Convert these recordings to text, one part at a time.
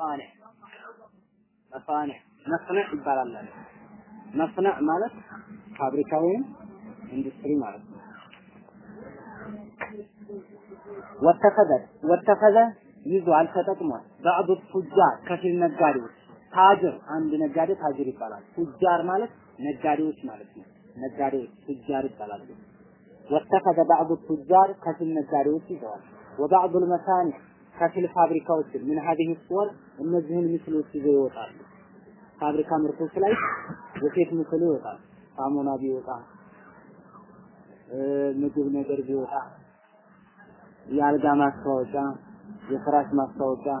مصانع مصانع مصنع ይባላል አለ። ማለት ፋብሪካ ወይም ኢንዱስትሪ ማለት ነው። واتخذ واتخذ ይዟል ተጠቅሟል። بعض التجار ከፊል ነጋዴዎች تاجر አንድ ነጋዴ تاجر ይባላል። تجار ማለት ነጋዴዎች ማለት ነው። ነጋዴዎች تجار ይባላሉ። واتخذ بعض التجار ከፊል ነጋዴዎች ይዘዋል። ወባዕዱ ልመሳኒዕ ከፊል ፋብሪካዎች ምን ሀዲህ ስወር እነዚህን ምስሎች ይዘው ይወጣሉ። ፋብሪካ ምርቶች ላይ የሴት ምስል ይወጣል። ሳሙና ቢወጣ ምግብ ነገር ቢወጣ የአልጋ ማስታወቂያ፣ የፍራሽ ማስታወቂያ፣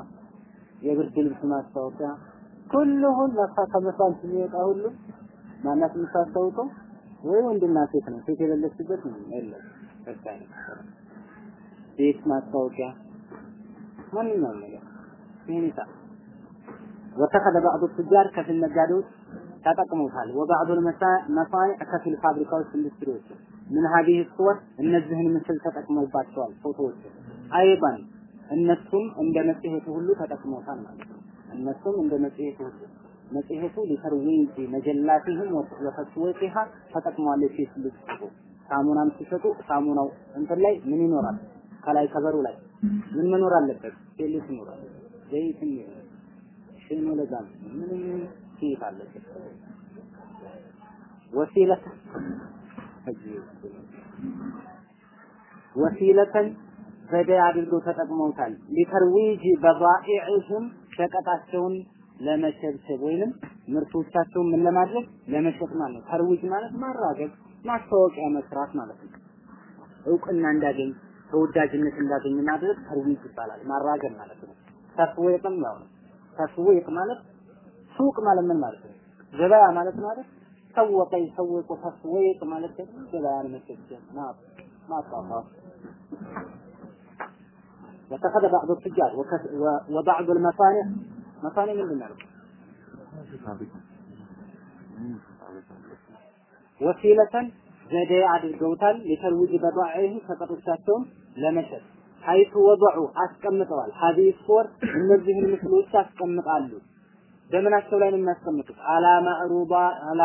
የብርድ ልብስ ማስታወቂያ ሁሉሁን ለካ ከመስዋዕት የሚወጣ ሁሉ ማናት የምታስታውቀው ወይ ወንድና ሴት ነው። ሴት የሌለችበት ነው የለም። ቤት ማስታወቂያ ማንኛውም ነገር ይህን واتخذ بعض التجار ከፊል ነጋዴዎች ተጠቅመውታል። وبعض المصانع ከፊል ፋብሪካዎች ኢንዱስትሪዎች من هذه الصور እነዚህን ምስል ተጠቅመውባቸዋል ፎቶዎች አይባን እነሱም እንደ መጽሔቱ ሁሉ ተጠቅመውታል ማለት ነው። እነሱም እንደ መጽሔቱ ሁሉ መጽሔቱ لترويج مجلاتهم وتسويقها ተጠቅመዋል። የሴት ልጅ ሳሙናም ሲሰጡ ሳሙናው እንትን ላይ ምን ይኖራል? ከላይ ከበሩ ላይ ምን መኖር አለበት? ሴት ይኖራል። ዘይት ይኖራል። ሽኖ ለዛም ምንም ሴት አለበት። ወሲለተ ወሲለተን ዘዴ አድርገው ተጠቅመውታል። ሊተርዊጅ በባኢዕህም ሸቀጣቸውን ለመሸብሸብ ወይንም ምርቶቻቸውን ምን ለማድረግ ለመሸጥ ማለት ነው። ተርዊጅ ማለት ማራገብ፣ ማስታወቂያ መስራት ማለት ነው። እውቅና እንዳገኝ ተወዳጅነት እንዳገኘ ማድረግ ተርዊጅ ይባላል። ማራገም ማለት ነው። ተስዌቅም ያው ነው። ተስዌቅ ማለት ሱቅ ማለት ምን ማለት ነው? ገበያ ማለት ማለት ሰወቀ ይሰወቁ ተስዌቅ ማለት ደግሞ ገበያን መሸገም ማጣፋት واتخذ بعض التجار وبعض المصانع መሳኔ ምንድን ነው? ወሲለተን ዘዴ አድርገውታል። የተርዊጅ በባዕህ ሸቀጦቻቸውን ለመሸጥ حيث وضعوا አስቀምጠዋል هذه الصور እነዚህን ምስሎች ያስቀምጣሉ በምናቸው ላይ ነው የሚያስቀምጡት على معروضات على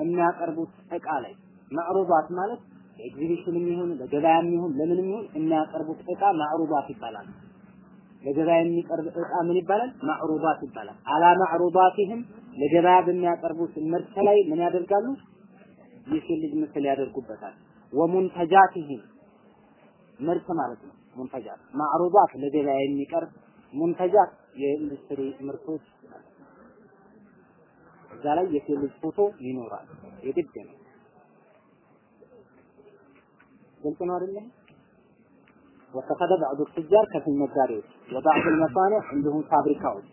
የሚያቀርቡት እቃ ላይ معروضات ማለት ኤግዚቢሽንም ይሁን ለገበያም ይሁን ለምንም ይሁን የሚያቀርቡት እቃ معروضات ይባላል። ለገበያ የሚቀርብ እቃ ምን ይባላል? معروضات ይባላል። على معروضاتهم ለገበያ በሚያቀርቡት ምርት ላይ ምን ያደርጋሉ? የሴት ልጅ ምስል ያደርጉበታል። ወሙንተጃቲህም ምርት ማለት ነው። ሙንተጃት ማዕሩባት ለገበያ የሚቀርብ ሙንተጃት የኢንዱስትሪ ምርቶች እዛ ላይ የሴት ልጅ ፎቶ ይኖራል። የግድ ነው። ግልጽ ነው አይደለም? ወተኸዘ ባዕዱ ቱጃር ከፊል ነጋዴዎች ወባዕዱ መሳኒዕ እንዲሁም ፋብሪካዎች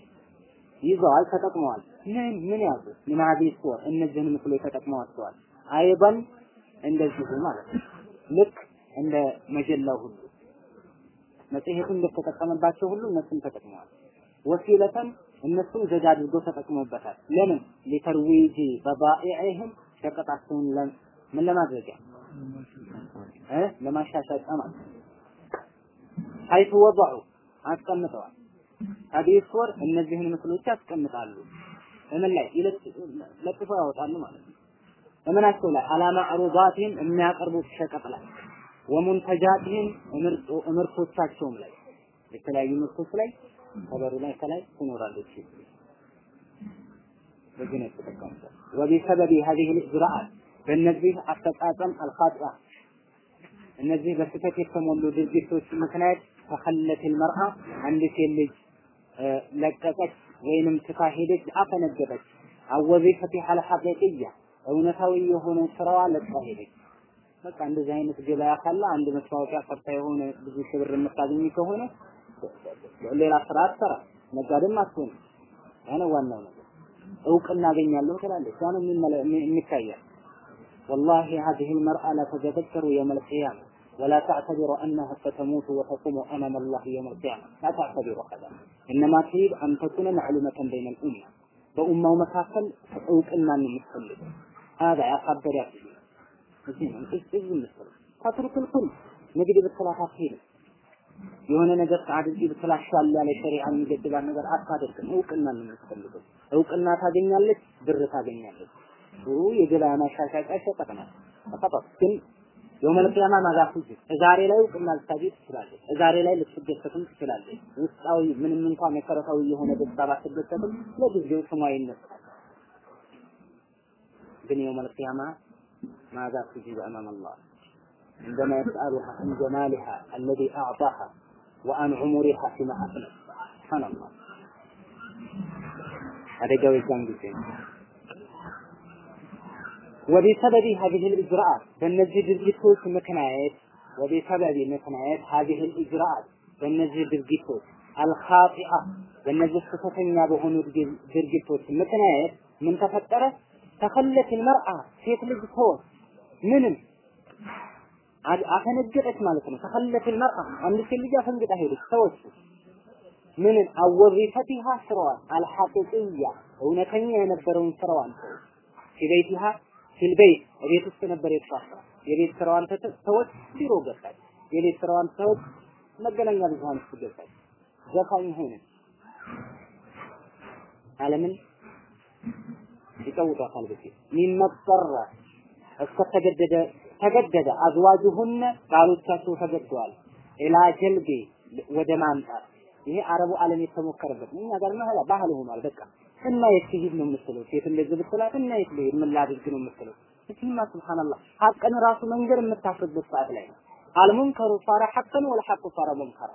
ይዘዋል፣ ተጠቅመዋል። ምን ምን ያዙ? ምን ሀዲስ እነዚህን ምስሎች ተጠቅመዋቸዋል። አይበን እንደዚሁ ማለት ነው። ልክ እንደ መጀላው ሁሉ መጽሔቱ እንደተጠቀመባቸው ሁሉ እነሱም ተጠቅመዋል። ወሲለተን እነሱም ዘዴ አድርገው ተጠቅመውበታል። ለምን ሊተርዊጂ በባኢዕህም ሸቀጣቸውን ምን ለማድረጊያ ለማሻሻጫ ማለት ሀይቱ ወضዑ አስቀምጠዋል። ሀዲስ ወር እነዚህን ምስሎች ያስቀምጣሉ። እምን ላይ ለጥፈው ያወጣሉ ማለት ነው። እምናቸው ላይ አላማ አሩባቲህም የሚያቀርቡት ሸቀጥ ላይ ወሙንተጃቲህም ምርቶቻቸውም ላይ የተለያዩ ምርቶች ላይ ከበሩ ላይ ከላይ ትኖራለች። በዚህ ነው የተጠቀሙበት። ወቢሰበቢ ሀዚህ ልእጅራአት በእነዚህ አፈጻጸም አልኻጢአ እነዚህ በስህተት የተሞሉ ድርጊቶች ምክንያት ተኸለት ልመርአ አንድ ሴት ልጅ ለቀቀች ወይንም ትታ ሄደች፣ አፈነገጠች። አወዚፈቲ አልሐቂቅያ እውነታዊ የሆነ ስራዋ ለቃ ሄደች። በቃ እንደዚህ አይነት ገበያ ካለ አንድ መስታወቂያ ሰርታ የሆነ ብዙ ሺህ ብር የምታገኝ ከሆነ ሌላ ስራ አትሰራ፣ ነጋዴም አትሆንም። ያ ነው ዋናው ነገር። እውቅና አገኛለሁ ትላለች። ያ ነው የሚታያል። والله هذه المرأة لا تتذكر يوم القيامة ولا تعتبر أنها ستموت وتقوم أمام الله يوم القيامة لا تعتبر هذا إنما تريد أن تكون معلومة بين الأمة በኡማው መካከል እውቅናን የምትፈልግ هذا يا خبر يا سيدي እዚህ ነው እዚህ ምስል ተትሩክ الكل ንግድ ብትላት አትሄድም የሆነ ነገር አድርጊ ብትላሻል ያለ ሸሪዓ የሚገድባን ነገር አታደርግም። እውቅና ነው የምትፈልገው። እውቅና ታገኛለች፣ ብር ታገኛለች። ጥሩ የገበያ ማሻሻጫ ሸቀጥ ነው። ፈቀጥ ግን የውመል ቂያማ ማዛፉ ዛሬ ላይ እውቅና ልታገኝ ትችላለች። ዛሬ ላይ ልትደሰትም ትችላለች። ውስጣዊ ምንም እንኳን መሰረታዊ የሆነ ደስታ ባትደሰትም ለጊዜው ስሟ ይነሳል። ግን የውመል ቂያማ ماذا تجيب أمام الله عندما يسألها عن جمالها الذي أعطاها وعن عمرها فيما أفنت سبحان الله هذا جوي كان وبسبب هذه الإجراءات በእነዚህ ድርጊቶች ምክንያት وبسبب ምክንያት هذه الإجراءات በእነዚህ ድርጊቶች አልኻጢአ በእነዚህ ስህተተኛ በሆኑ ድርጊቶች ምክንያት ምን ተፈጠረ? ተኸለት መርአ ሴት ልጅ ትሆን። ምንም። አፈነገጠች ማለት ነው። ተኸለት መርአ አንድ ሴት ልጅ አፈንግጣ ሄደች ሰዎች ምንን አወሪፈቲሃ ስራዋን አልሐቂቅያ እውነተኛ የነበረውን ስራዋን። ፊቤይቲሃ ፊልቤይት ቤት ውስጥ ነበር የተሳሳ የቤት ስራዋን ሰዎች ቢሮ ገባች። የቤት ስራዋን ሰዎች መገናኛ ብዙሃን ውስጥ ዘፋኝ ሆነ ዓለምን ይቀውጧታል በፊት ሚመጠረ እስከተገደደ ተገደደ አዝዋጁሁነ ባሎቻቸው ተገደዋል። ኢላ ጀልቢ ወደ ማምጣት። ይሄ አረቡ ዓለም የተሞከረበት እኛ ጋር ነው። ባህል ሆኗል። በቃ እና የት ትሂድ ነው የምትለው? ሴት እንደዚህ ብትላት እና የት ልሄድ ምን ላድርግ ነው የምትለው? እዚህማ ሱብሃንአላህ። ሐቅን ራሱ መንገድ የምታፍርበት ሰዓት ላይ ነው። አልሙንከሩ ሳረ ሐቅን ወለ ሐቁ ሳረ ሙንከራ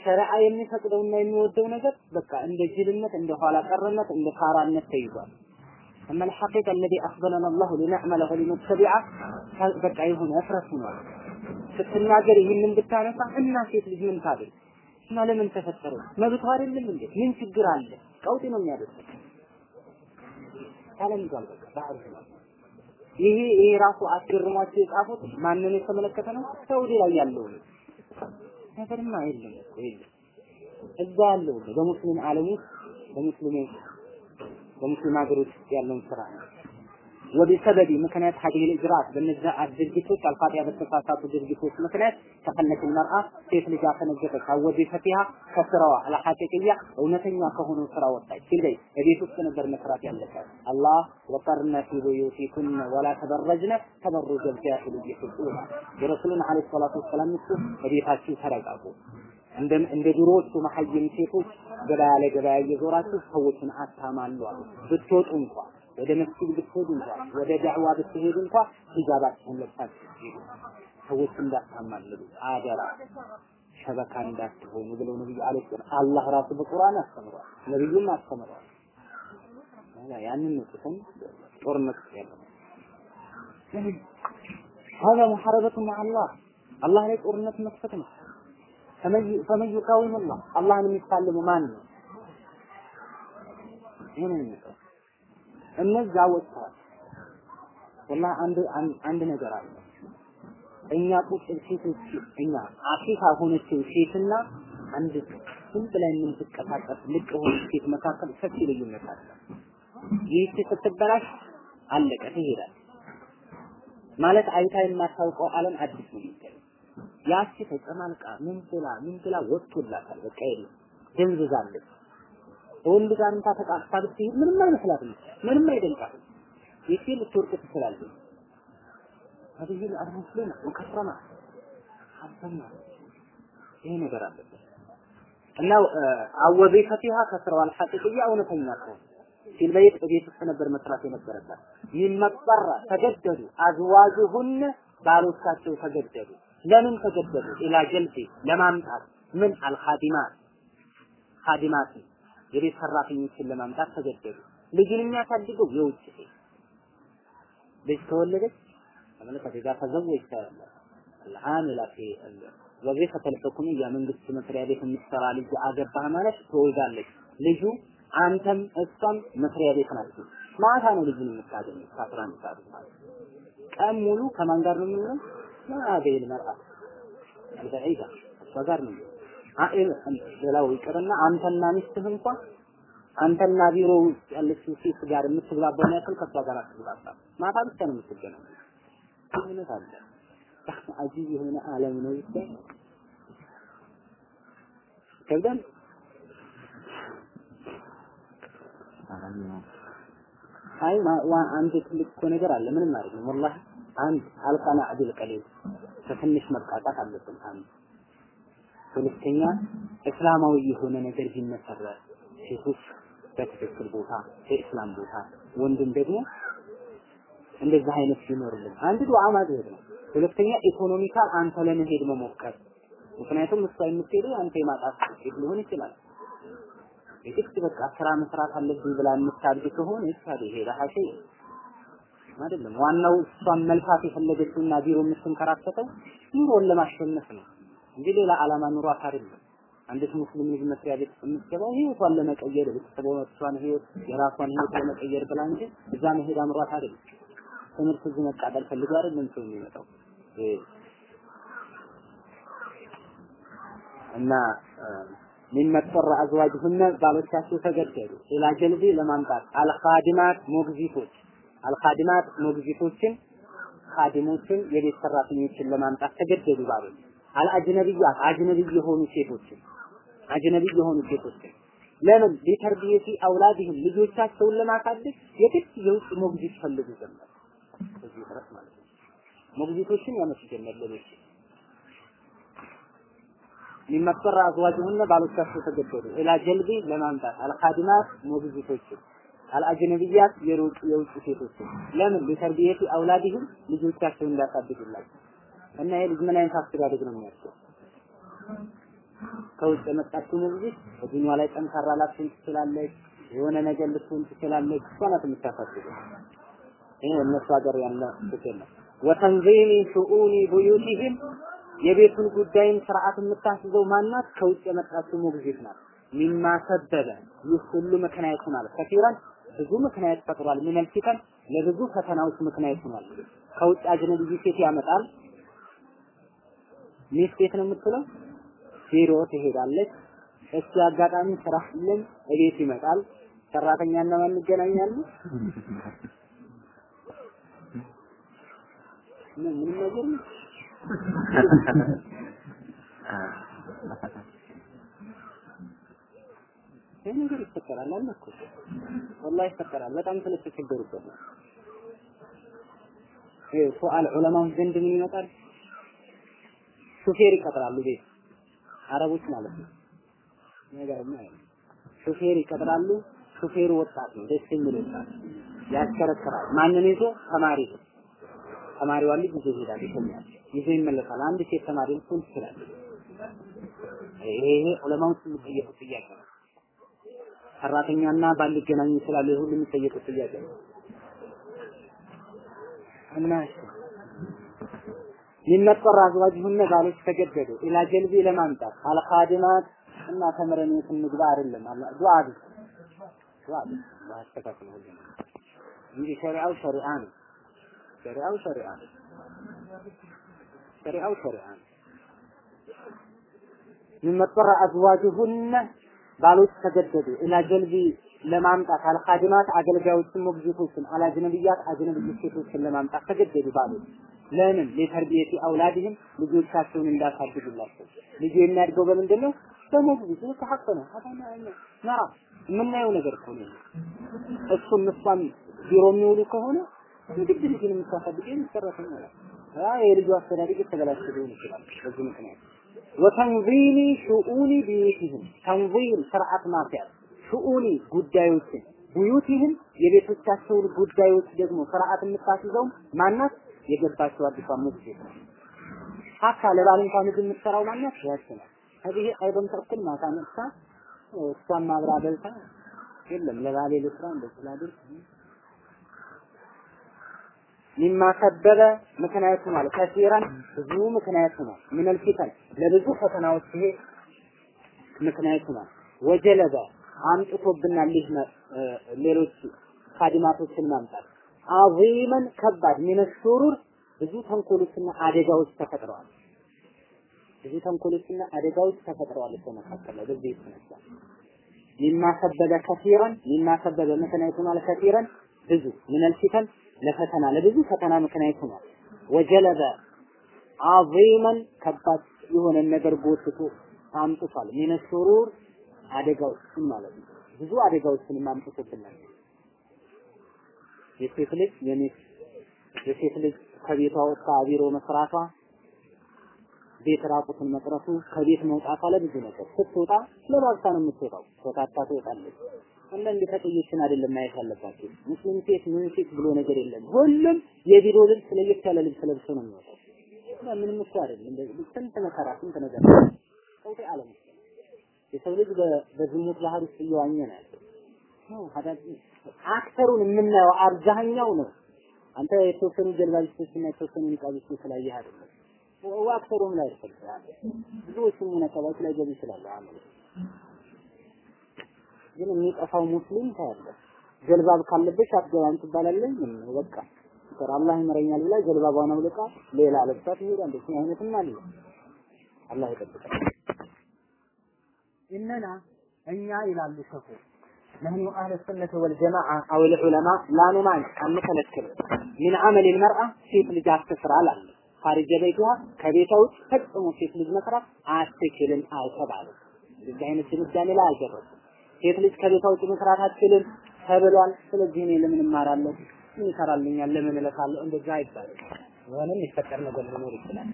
ሸሪዓ የሚፈቅደውና የሚወደው ነገር በቃ እንደ ጅልነት እንደ ኋላ ቀርነት እንደ ፋራነት ተይዟል أما الحقيقة الذي أخبرنا الله لنعمله ولنتبعه በቃ የሆነ እፍረት ሆኗል ስትናገር ይህንን ብታነሳ እና ሴት ልጅ ምን ታድርግ እና ለምን ተፈጠረ መብቷ አይደለም እንዴ ምን ችግር አለ ቀውጢ ነው የሚያደርገው ታለምዷል በቃ ባህር ሆኗል ይሄ ይሄ ራሱ አስገርሟቸው የጻፉት ማንን የተመለከተ ነው ሳውዲ ላይ ያለው ነገርማ የለም እኮ የለም እዛ ያለው በሙስሊም ዓለም ውስጥ በሙስሊም በሙስሊም ሀገሮች ያለውን ስራ ነው ወቢሰበቢ ምክንያት ሀዲህ ልጅራት በነዚያ ድርጊቶች አልፋጢያ በተሳሳቱ ድርጊቶች ምክንያት ተፈነት መርአ ሴት ልጅ አፈነገጠች አወዚፈቲሃ ከስራዋ አልሐቂቅያ እውነተኛ ከሆነው ስራ ወጣች ሲልበይ በቤት ውስጥ ነበር መስራት ያለባት አላህ ወቀርነ ፊ ቡዩቲኩን ወላ ተበረጅነ ተበሩጀ ልጃሂልየት ኡላ የረሱሉን ዓለይሂ ሰላቱ ወሰላም ሚስቱ በቤታችሁ ተረጋጉ። እንደ ድሮዎቹ መሐይም ሴቶች ገበያ ለገበያ እየዞራችሁ ሰዎችን አታማሉ አሉ። ብትወጡ እንኳን ወደ መስጊድ ብትሄዱ እንኳን ወደ ዳዕዋ ብትሄዱ እንኳን ሂጃባችሁን ለብሳችሁ ሂዱ። ሰዎች እንዳታማልሉ አደራ ሸበካ እንዳትሆኑ ብለው ነብዩ አለይሂ ሰላም አላህ ራሱ በቁርአን አስተምሯል፣ ነብዩም አስተምሯል። ያንን ነው ጽፈን ጦርነት ያለው هذا محاربة مع الله الله ላይ ጦርነት መክፈት ነው። ፈመን ዩቃዊም አላህ አላህን የሚፋለሙ ማን ነው? ይሄን ነው እነዛ ወጥተዋል። ወላሂ አንድ አንድ ነገር አለ። እኛ ቁጭ ሴቶች እኛ አፍሪካ ሆነችው ሴትና አንድ ዝም ብላ የምትንቀሳቀስ ልቅ ሆነ ሴት መካከል ሰፊ ልዩነት አለ። ይህች ስትበላሽ አለቀ ትሄዳል ማለት አይታ የማታውቀው ዓለም አዲስ ነው የሚገኝ ያቺ ተጨማልቃ ምን ብላ ምን ብላ ወጥቶላታል። በቃ የለም ደንዝዛለች። ወንድ ጋር እንታ ተቃቅፋ ብትሄድ ምንም አይመስላትም፣ ምንም አይደንቃትም። ይቺ ልትወርቅ ትችላለች። هذه المسلمة مكرمة ሀብተኛ ይሄ ነገር አለበት እና አወዚፈቲሃ ከስራዋ አልሐቂቅያ እውነተኛ ከሆነ ፊል በይት ቤት ውስጥ ነበር መስራት የነበረባት ይመጠራ ተገደዱ አዝዋጁሁን ባሎቻቸው ተገደዱ ለምን ተገደዱ ኢላ ጀልቢ ለማምጣት ምን አልኻዲማት ኻዲማት የቤት ሰራተኞችን ለማምጣት ተገደዱ። ልጅን የሚያሳድገው የውጭ ሴት ልጅ ተወለደች ተመለከተ ጋ ተዘወጅ ታያለ አልዓሚላ ፊ ወዚፈተ ልሑኩምያ መንግስት መስሪያ ቤት የምትሰራ ልጅ አገባህ ማለት ትወልዳለች። ልጁ አንተም እሷም መስሪያ ቤት ናችሁ። ማታ ነው ልጁን የምታገኘው ከአስራ አንድ ሰዓት ማለት ቀን ሙሉ ከማን ጋር ነው የምንለው? ማዕበል መርአ አልበዒዳ እሷ ጋር ነው ሌላው ይቅርና አንተና ሚስትህ እንኳን አንተና ቢሮ ውስጥ ያለችው ሴት ጋር የምትግባባው ያክል ከሷ ጋር አትግባባም። ማታ ብቻ ነው የምትገናኘው። እውነት አለ። አጂብ የሆነ ዓለም ነው ይባል ከብዳል አይ አንድ ትልቅ እኮ ነገር አለ ምንም አይደለም ወላሂ አንድ አልቀና ቢል ቀሊል ከትንሽ መቃጣት አለብን አንድ ሁለተኛ እስላማዊ የሆነ ነገር ቢመሰረት ሴቶች በትክክል ቦታ በእስላም ቦታ ወንድም ደግሞ እንደዚህ አይነት ቢኖርልን አንድ ዱዓ ማድረግ ነው። ሁለተኛ ኢኮኖሚካል አንተ ለመሄድ መሞከር። ምክንያቱም እሷ የምትሄደው አንተ የማጣት ሊሆን ይችላል። የግድ በቃ ስራ መስራት አለብኝ ብላ የምታድግ ከሆነ ይቻል ይሄ ለሐሺ አይደለም። ዋናው እሷን መልፋት የፈለገችውና ቢሮ የምትንከራተተው ኑሮን ለማሸነፍ ነው እንጂ ሌላ ዓላማ ኑሯት አይደለም። አንዲት ሙስሊም ልጅ መስሪያ ቤት የምትገባው ህይወቷን ለመቀየር ቤተሰቦቿን ህይወት የራሷን ህይወት ለመቀየር ብላ እንጂ እዛ መሄድ አምሯት አይደለም። ትምህርት እዚህ መቃጠል ፈልጎ አይደለም ሰው የሚመጣው እና ሚመጠራ አዝዋጅሁነ ባሎቻቸው ተገደዱ ኢላ ጀልቢ ለማምጣት አልኻዲማት ሞግዚቶች አልኻዲማት ሞግዚቶችን ኻዲሞችን የቤት ሰራተኞችን ለማምጣት ተገደዱ ባሎች الأجنبيات أجنبي የሆኑ ሴቶችን أجنبي የሆኑ ሴቶችን። ለምን? لتربية أولادهم ልጆቻቸውን ለማሳደግ የግድ የውጭ ሞግዚት ፈልጉ ጀመር። እዚህ ድረስ ማለት ነው። ሞግዚቶችን ያመጡ ጀመር ሌሎች። مما اضطر أزواجهن ባሎቻቸው ተገደዱ إلى جلب ለማምጣት الخادمات ሞግዚቶችን الأجنبيات የውጭ ሴቶችን። ለምን? لتربية أولادهم ልጆቻቸውን እንዳሳድጉላቸው እና ይሄ ልጅ ምን አይነት አስተዳደግ ነው የሚያስበው? ከውጭ የመጣችው ሞግዚት በዱንያ ላይ ጠንካራ ላትሆን ትችላለች፣ የሆነ ነገር ልትሆን ትችላለች። እሷ ናት የምታሳድገው። ይሄ እነሱ ሀገር ያለ ትክክል ነው። ወተንዚሚ ሹኡኒ ቡዩቲህም የቤቱን ጉዳይም ስርዓት የምታስይዘው ማናት? ከውጭ የመጣችው ሞግዚት ናት። ሚማ ይህ ሁሉ ምክንያት ሆኗል። ከፊራን ብዙ ምክንያት ፈጥሯል። ሚነል ለብዙ ፈተናዎች ምክንያት ሆኗል። ከውጭ አጅነብይ ሴት ያመጣል። ሚስት ቤት ነው የምትለው፣ ቢሮ ትሄዳለች። እሱ አጋጣሚ ስራ የለም፣ እቤት ይመጣል። ሰራተኛና ማን ይገናኛሉ? ምን ነገር ነው። ይህ ነገር ይፈጠራል አለ እኮ ወላሂ ይፈጠራል። በጣም ስለተቸገሩበት ነው። ሱአል ዑለማዎች ዘንድ ምን ይመጣል? ሹፌር ይቀጥራሉ ቤት አረቦች ማለት ነው። ነገርማ ሹፌር ይቀጥራሉ። ሹፌሩ ወጣት ነው፣ ደስ የሚል ወጣት ያሽከረክራል። ማንን ይዞ? ተማሪ ይዞ ተማሪዋን ልጅ ይዞ ይሄዳል፣ ይተኛል፣ ይዞ ይመለሳል። አንድ ሴት ተማሪ ልትሆን ትችላለች። ይሄ ዑለማዎች የሚጠየቁት ጥያቄ ነው። ሰራተኛና ባል ሊገናኙ ይችላሉ። ይሄ ሁሉ የሚጠየቁት ጥያቄ ነው እና ሊመጠራ አዝዋጅሁነ ባሎች ተገደዱ። ኢላ ጀልቢ ለማምጣት አልኻዲማት እና ተምረን የት አይደለም። አላ ዱዓ ቢስ ዱዓ ቢስ ማስተካከል ሁሉ እንጂ ነው። ሸሪዓው ሸሪዓ ነው። ሸሪዓው ሸሪዓ ነው። ሊመጠራ አዝዋጅሁነ ባሎች ተገደዱ። ኢላ ጀልቢ ለማምጣት አልኻዲማት አገልጋዮችን ሞግዚቶችን አላጅነብያት አጅነብይ ሴቶችን ለማምጣት ተገደዱ ባሎች ለምን? ለተርቢየቲ አውላድህም ልጆቻቸውን እንዳሳድጉላቸው። ልጁ የሚያድገው በምንድን ነው በሞግዚት ነው። ከሐቅ ነው። ነራ የምናየው ነገር እኮ እሱም እሷም ቢሮ የሚውሉ ከሆነ የግድ ልጅን የምታሳድገው የሚሰራተኛ የልጁ አስተዳደግ የተበላሸ ሊሆን ይችላል። በዚህ ምክንያት ወተንዚሚ ሹኡኒ ቢዩቲህም ተንዚም ስርዓት ማስያዝ ሹኡኒ ጉዳዮችን ቡዩቲህም የቤቶቻቸውን ጉዳዮች ደግሞ ስርዓት የምታስይዘው ማናት የገባቸው አዲሷ ሙስሊም ሀታ ለባል እንኳን ምግብ የምትሰራው ማናት ያች ነው። ከዚህ አይበም ተኩል ማታ መጥታ እሷን ማብራ በልታ የለም ለባሌ ልስራ እንደዚህ ላድርግ ሚማ ሰበበ ምክንያቱ ማለት ከሲራን ብዙ ምክንያቱ ነው። ሚነል ፊተን ለብዙ ፈተናዎች ይሄ ምክንያቱ ነው። ወጀለበ አምጥቶብናል ሌሎች ካዲማቶችን ማምጣት አዚመን ከባድ ሚነ ሹሩር ብዙ ተንኮሎችና አደጋዎች ተፈጥረዋል። ብዙ ተንኮሎችና አደጋዎች ተፈጥረዋል እኮ መካከል ላይ በዚህ የተነሳ ሚማ ሰበበ ከሲረን ብዙ ሚነል ፊተን ለፈተና ለብዙ ፈተና ምክንያት ሆኗል። ወጀለበ አዚመን ከባድ የሆነ ነገር ጎትቶ አምጥቷል። ሚነ አደጋዎችን ማለት ነው። ብዙ አደጋዎችን አምጥቶብናል። የሴት ልጅ የሚስ የሴት ልጅ ከቤቷ ወጥታ ቢሮ መስራቷ፣ ቤት ራቁትን መቅረቱ፣ ከቤት መውጣቷ ለብዙ ነገር ስትወጣ ለባብሳ ነው የምትወጣው። ተታታ ትወጣለች። አንዳንድ ተቀዮችን አይደለም ማየት ያለባቸው። ሙስሊም ሴት ምን ሴት ብሎ ነገር የለም። ሁሉም የቢሮ ልብስ ለየት ያለ ልብስ ለብሶ ነው የሚወጣው። ምንም እኮ አይደለም። ስንት መከራ ስንት ነገር ቀውጤ ዓለም የሰው ልጅ በዝሙት ባህር ውስጥ እየዋኘ ነው ያለው። አክተሩን የምናየው አብዛኛው ነው። አንተ የተወሰኑ ጀልባቢስቶችና የተወሰኑ ኒቃቢስቶች ስላየህ አይደለም። አክተሩም ላይ ይፈልጋል። ብዙዎቹ ሙነቀባዎች ላይ ገቡ ይችላሉ። አመል ግን የሚጠፋው ሙስሊም ታያለህ። ጀልባብ ካለበሽ አትገባም ትባላለህ። በቃ ይቀር አላህ ይመረኛል ብላ ጀልባቧን አውልቃ ሌላ ለብሳ ትሄዳለች። ይህ አይነትም አለ። አላህ ይጠብቃል። ኢነና እኛ ይላሉ ሸኹ ነህኑ አህለ ሱነተ ወልጀማዓ አው ልዑለማ ላ ኑማን አንከለክልም ሚን አመል ልመርአ ሴት ልጅ አትስራ አላለ ኻሪጀ ቤቷ ከቤቷ ውጭ ፈጽሞ ሴት ልጅ መስራት አትችልም አልተባለም። እንደዚህ አይነት ድምዳሜ ላይ አልደረሱም። ሴት ልጅ ከቤቷ ውጭ መስራት አትችልም ተብሏል። ስለዚህ እኔ ለምን እማራለሁ? ምን ይሰራልኛል? ለምን እለፋለሁ? እንደዛ አይባልም። የሆነም የሚፈጠር ነገር ሊኖር ይችላል።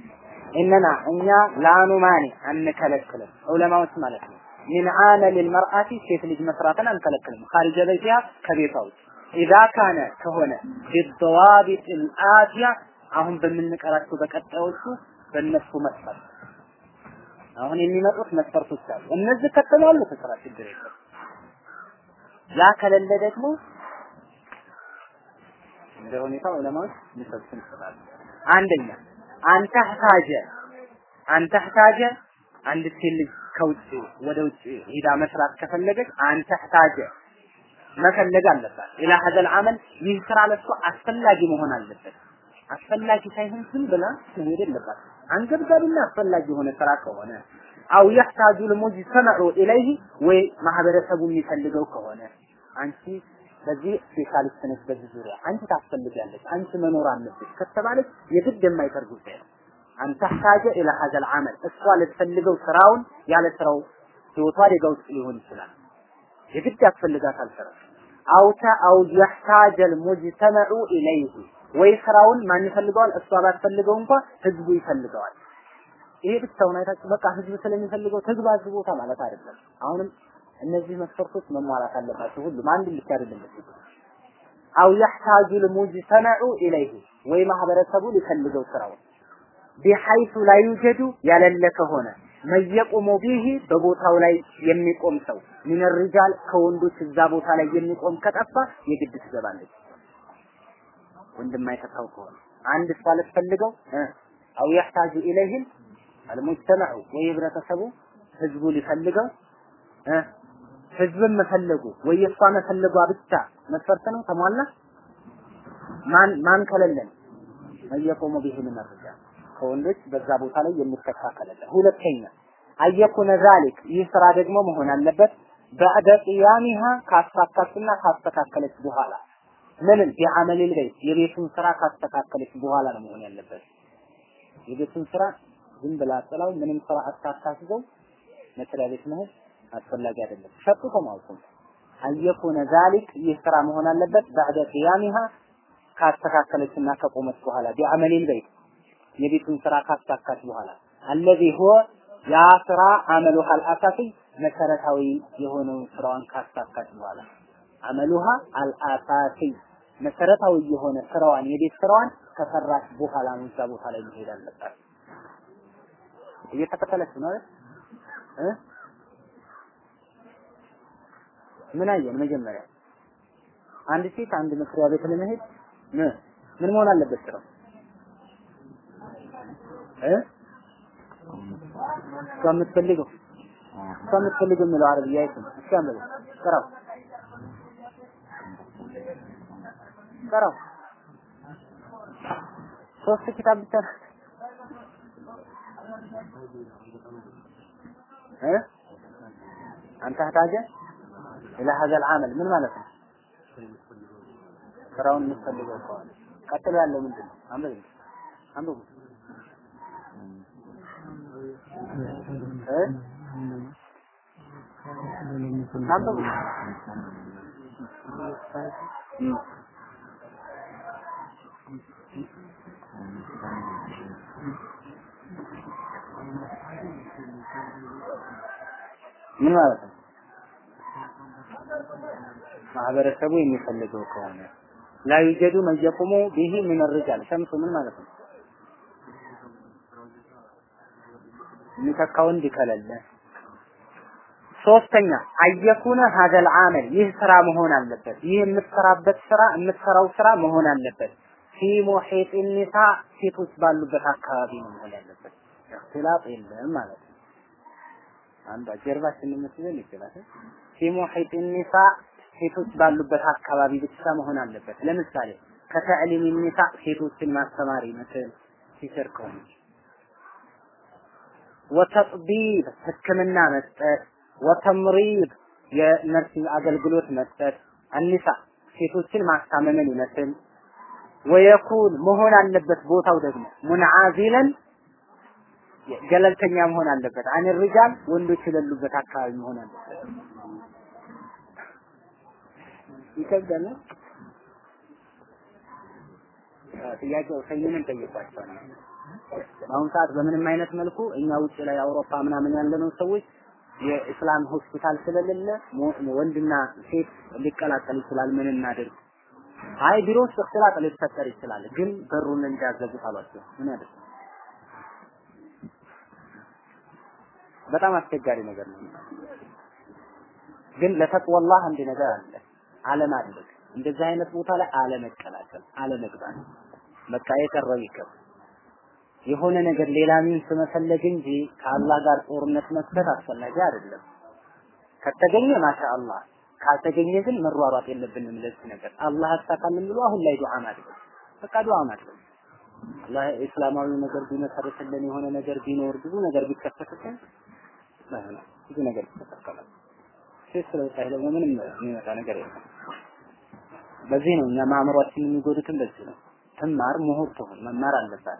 እነና እኛ ላኑማኒ አንከለክልም ዑለማዎች ማለት ነው። ሚን አመል ልመርአቲ ሴት ልጅ መስራትን አንከለክልም። ኻሪጀ ቤቲያ ከቤቷ ውጭ ኢዛ ካነ ከሆነ ቢደዋቢጥ ልአትያ አሁን በምንቀራቸው በቀጣዮቹ በእነሱ መስፈርት አሁን የሚመጡት መስፈርቶች አሉ። እነዚህ ከተሟሉ ተስራ ችግር የለም። ያ ከሌለ ደግሞ እንደ ሁኔታው ዑለማዎች ሊሰብስን ይችላሉ። አንደኛ አንተ ህታጀ አንተ ህታጀ አንድ ሴት ልጅ ከውጭ ወደ ውጭ ሂዳ መስራት ከፈለገች አንተ ህታጀ መፈለግ አለባት። ኢላ ሀዘል አመል ይህ ስራ ለሷ አስፈላጊ መሆን አለበት። አስፈላጊ ሳይሆን ዝም ብላ መሄድ የለባት። አንገብጋቢና አስፈላጊ የሆነ ስራ ከሆነ አው የሕታጁ ልሙጅተመዑ ኢለይህ ወይ ማህበረሰቡ የሚፈልገው ከሆነ አንቺ በዚህ ስፔሻሊስት ነች፣ በዚህ ዙሪያ አንቺ ታስፈልጊያለች፣ አንቺ መኖር አለብሽ ከተባለች የግድ የማይቀር ጉዳይ ነው። አንተሐጀ ኢላ ሀዘል አመል እሷ ልትፈልገው ስራውን ያለ ስራው ህይወቷ አደጋ ውስጥ ሊሆን ይችላል። የግድ ያስፈልጋታል ስራ አውታ አው የሐጀል ሙጅተመዑ ኢለይህ ወይ ስራውን ማን ይፈልገዋል? እሷ ባትፈልገው እንኳ ህዝቡ ይፈልገዋል። ይሄ ብቻውን አይታችሁ በቃ ህዝብ ስለሚፈልገው ተግባዝቦታ ማለት አይደለም። አሁንም እነዚህ መስፈርቶች መሟላት አለባቸው። ሁሉም አንድ ልክ አይደለም። أو يحتاج المجتمع إليه ወይ ማህበረሰቡ ሊፈልገው ስራውን بحيث لا يوجد ያለለ ከሆነ من يقوم به በቦታው ላይ የሚቆም ሰው من رجال ከወንዶች እዛ ቦታ ላይ የሚቆም ከጠፋ የግድ ትገባለች። ወንድም አይተካው ከሆነ አንድ እሷ ልትፈልገው أو يحتاج إليه ም አልሙጅተመዑ ወይ ህብረተሰቡ ህዝቡ ሊፈልገው? ህዝብን መፈለጉ ወይ እሷ መፈለጓ ብቻ መስፈርት ነው? ተሟላ። ማን ማን ከለለን? መየቆሙ ቢሂ ሚን ሪጃል። ከወንዶች በዛ ቦታ ላይ የሚተካ ከሌለ። ሁለተኛ አየኩነ ዛሊክ ይህ ስራ ደግሞ መሆን አለበት በዕደ ቅያሚሃ ካሳካችና ካስተካከለች በኋላ ምንም የአመል ቤት የቤቱን ስራ ካስተካከለች በኋላ ነው መሆን ያለበት። የቤቱን ስራ ዝም ብላ ጥላው ምንም ስራ አታሳስበው መስሪያ ቤት መሄድ አስፈላጊ አይደለም። ሸጡ ተማውቁ አየኩነ ዛሊክ ይህ ስራ መሆን አለበት ባዕደ ቅያሚሃ ካስተካከለችና ከቆመች በኋላ ቢዐመሊል በይት የቤቱን ስራ ካሳካች በኋላ አለዚ ሆ ያ ስራ አመሉሃ አልአሳሲ መሰረታዊ የሆነውን ስራዋን ካሳካች በኋላ አመሉሃ አልአሳሲ መሰረታዊ የሆነ ስራዋን የቤት ስራዋን ከሰራች በኋላ ነው እዛ ቦታ ላይ መሄድ አለባት። እየተከተለች ነው እ ምን አየን? መጀመሪያ አንድ ሴት አንድ መስሪያ ቤት ለመሄድ ምን መሆን አለበት ስራው እሷ የምትፈልገው የሚለው አረብያ አይተም ነው? ስራው ስራው ሶስት ኪታብ ብቻ እ? አንተ ኢላ ሀዘል አመል ምን ማለት ነው? ስራውን የምትፈልገው ከሆነ። ቀጥሎ ያለው ምንድን ነው? አንብብ። አንብብ ምን ማለት ነው? ማህበረሰቡ የሚፈልገው ከሆነ ዩጀዱ መን የቁሙ ቢሂ ምን ርጃል ሸምሱ ምን ማለት ነው? የሚተካ ወንድ ከሌለ ሶስተኛ አየኩነ ሀደል አመል ይህ ስራ መሆን አለበት። ይህ የምትሰራበት ስራ የምትሰራው ስራ መሆን አለበት። ፊ ሙሒጥ ኒሳ ሴቶች ባሉበት አካባቢ ነው መሆን ያለበት። اختلاط የለም ማለት ነው። አንዷ ጀርባችን የምትዘል ይችላል። في محيط نساء ሴቶች ባሉበት አካባቢ ብቻ መሆን አለበት። ለምሳሌ كتعليم النساء ሴቶችን ማስተማር ይመስል teacher ከሆነች وتطبيب ህክምና መስጠት وتمريض የነርስ አገልግሎት መስጠት النساء ሴቶችን ማስታመምን ይመስል ወየኩን መሆን አለበት ቦታው ደግሞ ሙንዓዚለን ገለልተኛ መሆን አለበት። አን ሪጃል ወንዶች የሌሉበት አካባቢ መሆን አለበት። ይከብዳል። ጥያቄው ሰይምን ጠይቋቸዋል። በአሁኑ ሰዓት በምንም አይነት መልኩ እኛ ውጭ ላይ አውሮፓ ምናምን ያለነው ሰዎች የእስላም ሆስፒታል ስለሌለ ወንድና ሴት ሊቀላቀል ይችላል። ምን እናድርግ? አይ ቢሮ ውስጥ እክትላጥ ሊፈጠር ይችላል፣ ግን በሩን እንዳዘጉት አሏቸው። ምን ያደርግ? በጣም አስቸጋሪ ነገር ነው። ግን ለተቅወላህ አንድ ነገር አለ፣ አለማድረግ። እንደዚህ አይነት ቦታ ላይ አለመቀላቀል፣ አለመግባት። በቃ የቀረው ይቀር። የሆነ ነገር ሌላ ሚንስ መፈለግ እንጂ ከአላህ ጋር ጦርነት መክፈት አስፈላጊ አይደለም። ከተገኘ ማሻአላህ፣ ካልተገኘ ግን መሯሯጥ የለብንም ለዚህ ነገር። አላህ ያሳካልን ብሎ አሁን ላይ ዱዓ ማድረግ በቃ ዱዓ ማድረግ አላህ እስላማዊ ነገር ቢመሰርትልን የሆነ ነገር ቢኖር ብዙ ነገር ቢከፈትልን ብዙ ነገር ይስተካከላል። ሴት ስለወጣህ ደግሞ ምንም የሚመጣ ነገር የለም። በዚህ ነው እኛ ማእምሯችን የሚጎዱትን በዚህ ነው። ትማር ምሁር ትሆን መማር አለባት።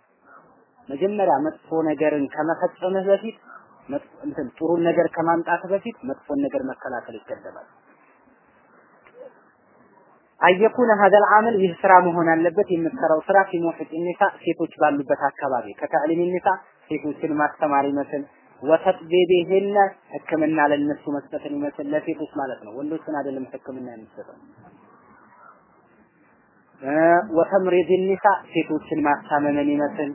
መጀመሪያ መጥፎ ነገርን ከመፈጸምህ በፊት እንትን ጥሩን ነገር ከማምጣት በፊት መጥፎን ነገር መከላከል ይገደባል። አየኩነ ሀደል አመል ይህ ስራ መሆን አለበት። የምትሰራው ስራ ሙሒጥ ኒሳ ሴቶች ባሉበት አካባቢ ከተዕሊም ኒሳ ሴቶችን ማስተማር ይመስል ወተጥቢቢህነ ህክምና ለነሱ መስጠትን ይመስል ለሴቶች ማለት ነው። ወንዶችን አይደለም ህክምና የሚሰጠው። وتمريض النساء ሴቶችን ማስታመምን ይመስል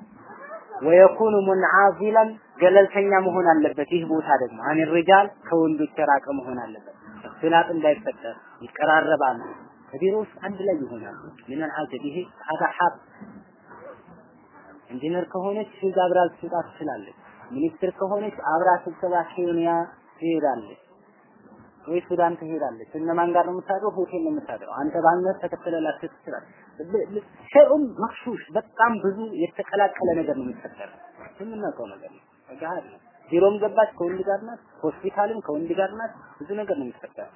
ويكون منعزلا ገለልተኛ መሆን አለበት። ይህ ቦታ ደግሞ عن الرجال ከወንዶች የራቀ መሆን አለበት። اختلاط እንዳይፈጠር ይቀራረባሉ። ከቢሮ አንድ ላይ ይሆናሉ። ምን አልዓጀብ ይሄ ሀዳ ሀብ ኢንጂነር ከሆነች ሂዝ አብራ ልትወጣ ትችላለች። ሚኒስትር ከሆነች አብራ ስብሰባ ኬንያ ትሄዳለች ወይ ሱዳን ትሄዳለች። እነማን ጋር ነው የምታድረው? ሆቴል ነው የምታድረው። አንተ ባንነት ተከትለላት ትችላለች። ሸይኡን መክሹሽ በጣም ብዙ የተቀላቀለ ነገር ነው የሚፈጠረው። የምናውቀው ነገር ነው። ገሃድ ነው። ቢሮም ገባች ከወንድ ጋር ናት፣ ሆስፒታልም ከወንድ ጋር ናት። ብዙ ነገር ነው የሚፈጠረው።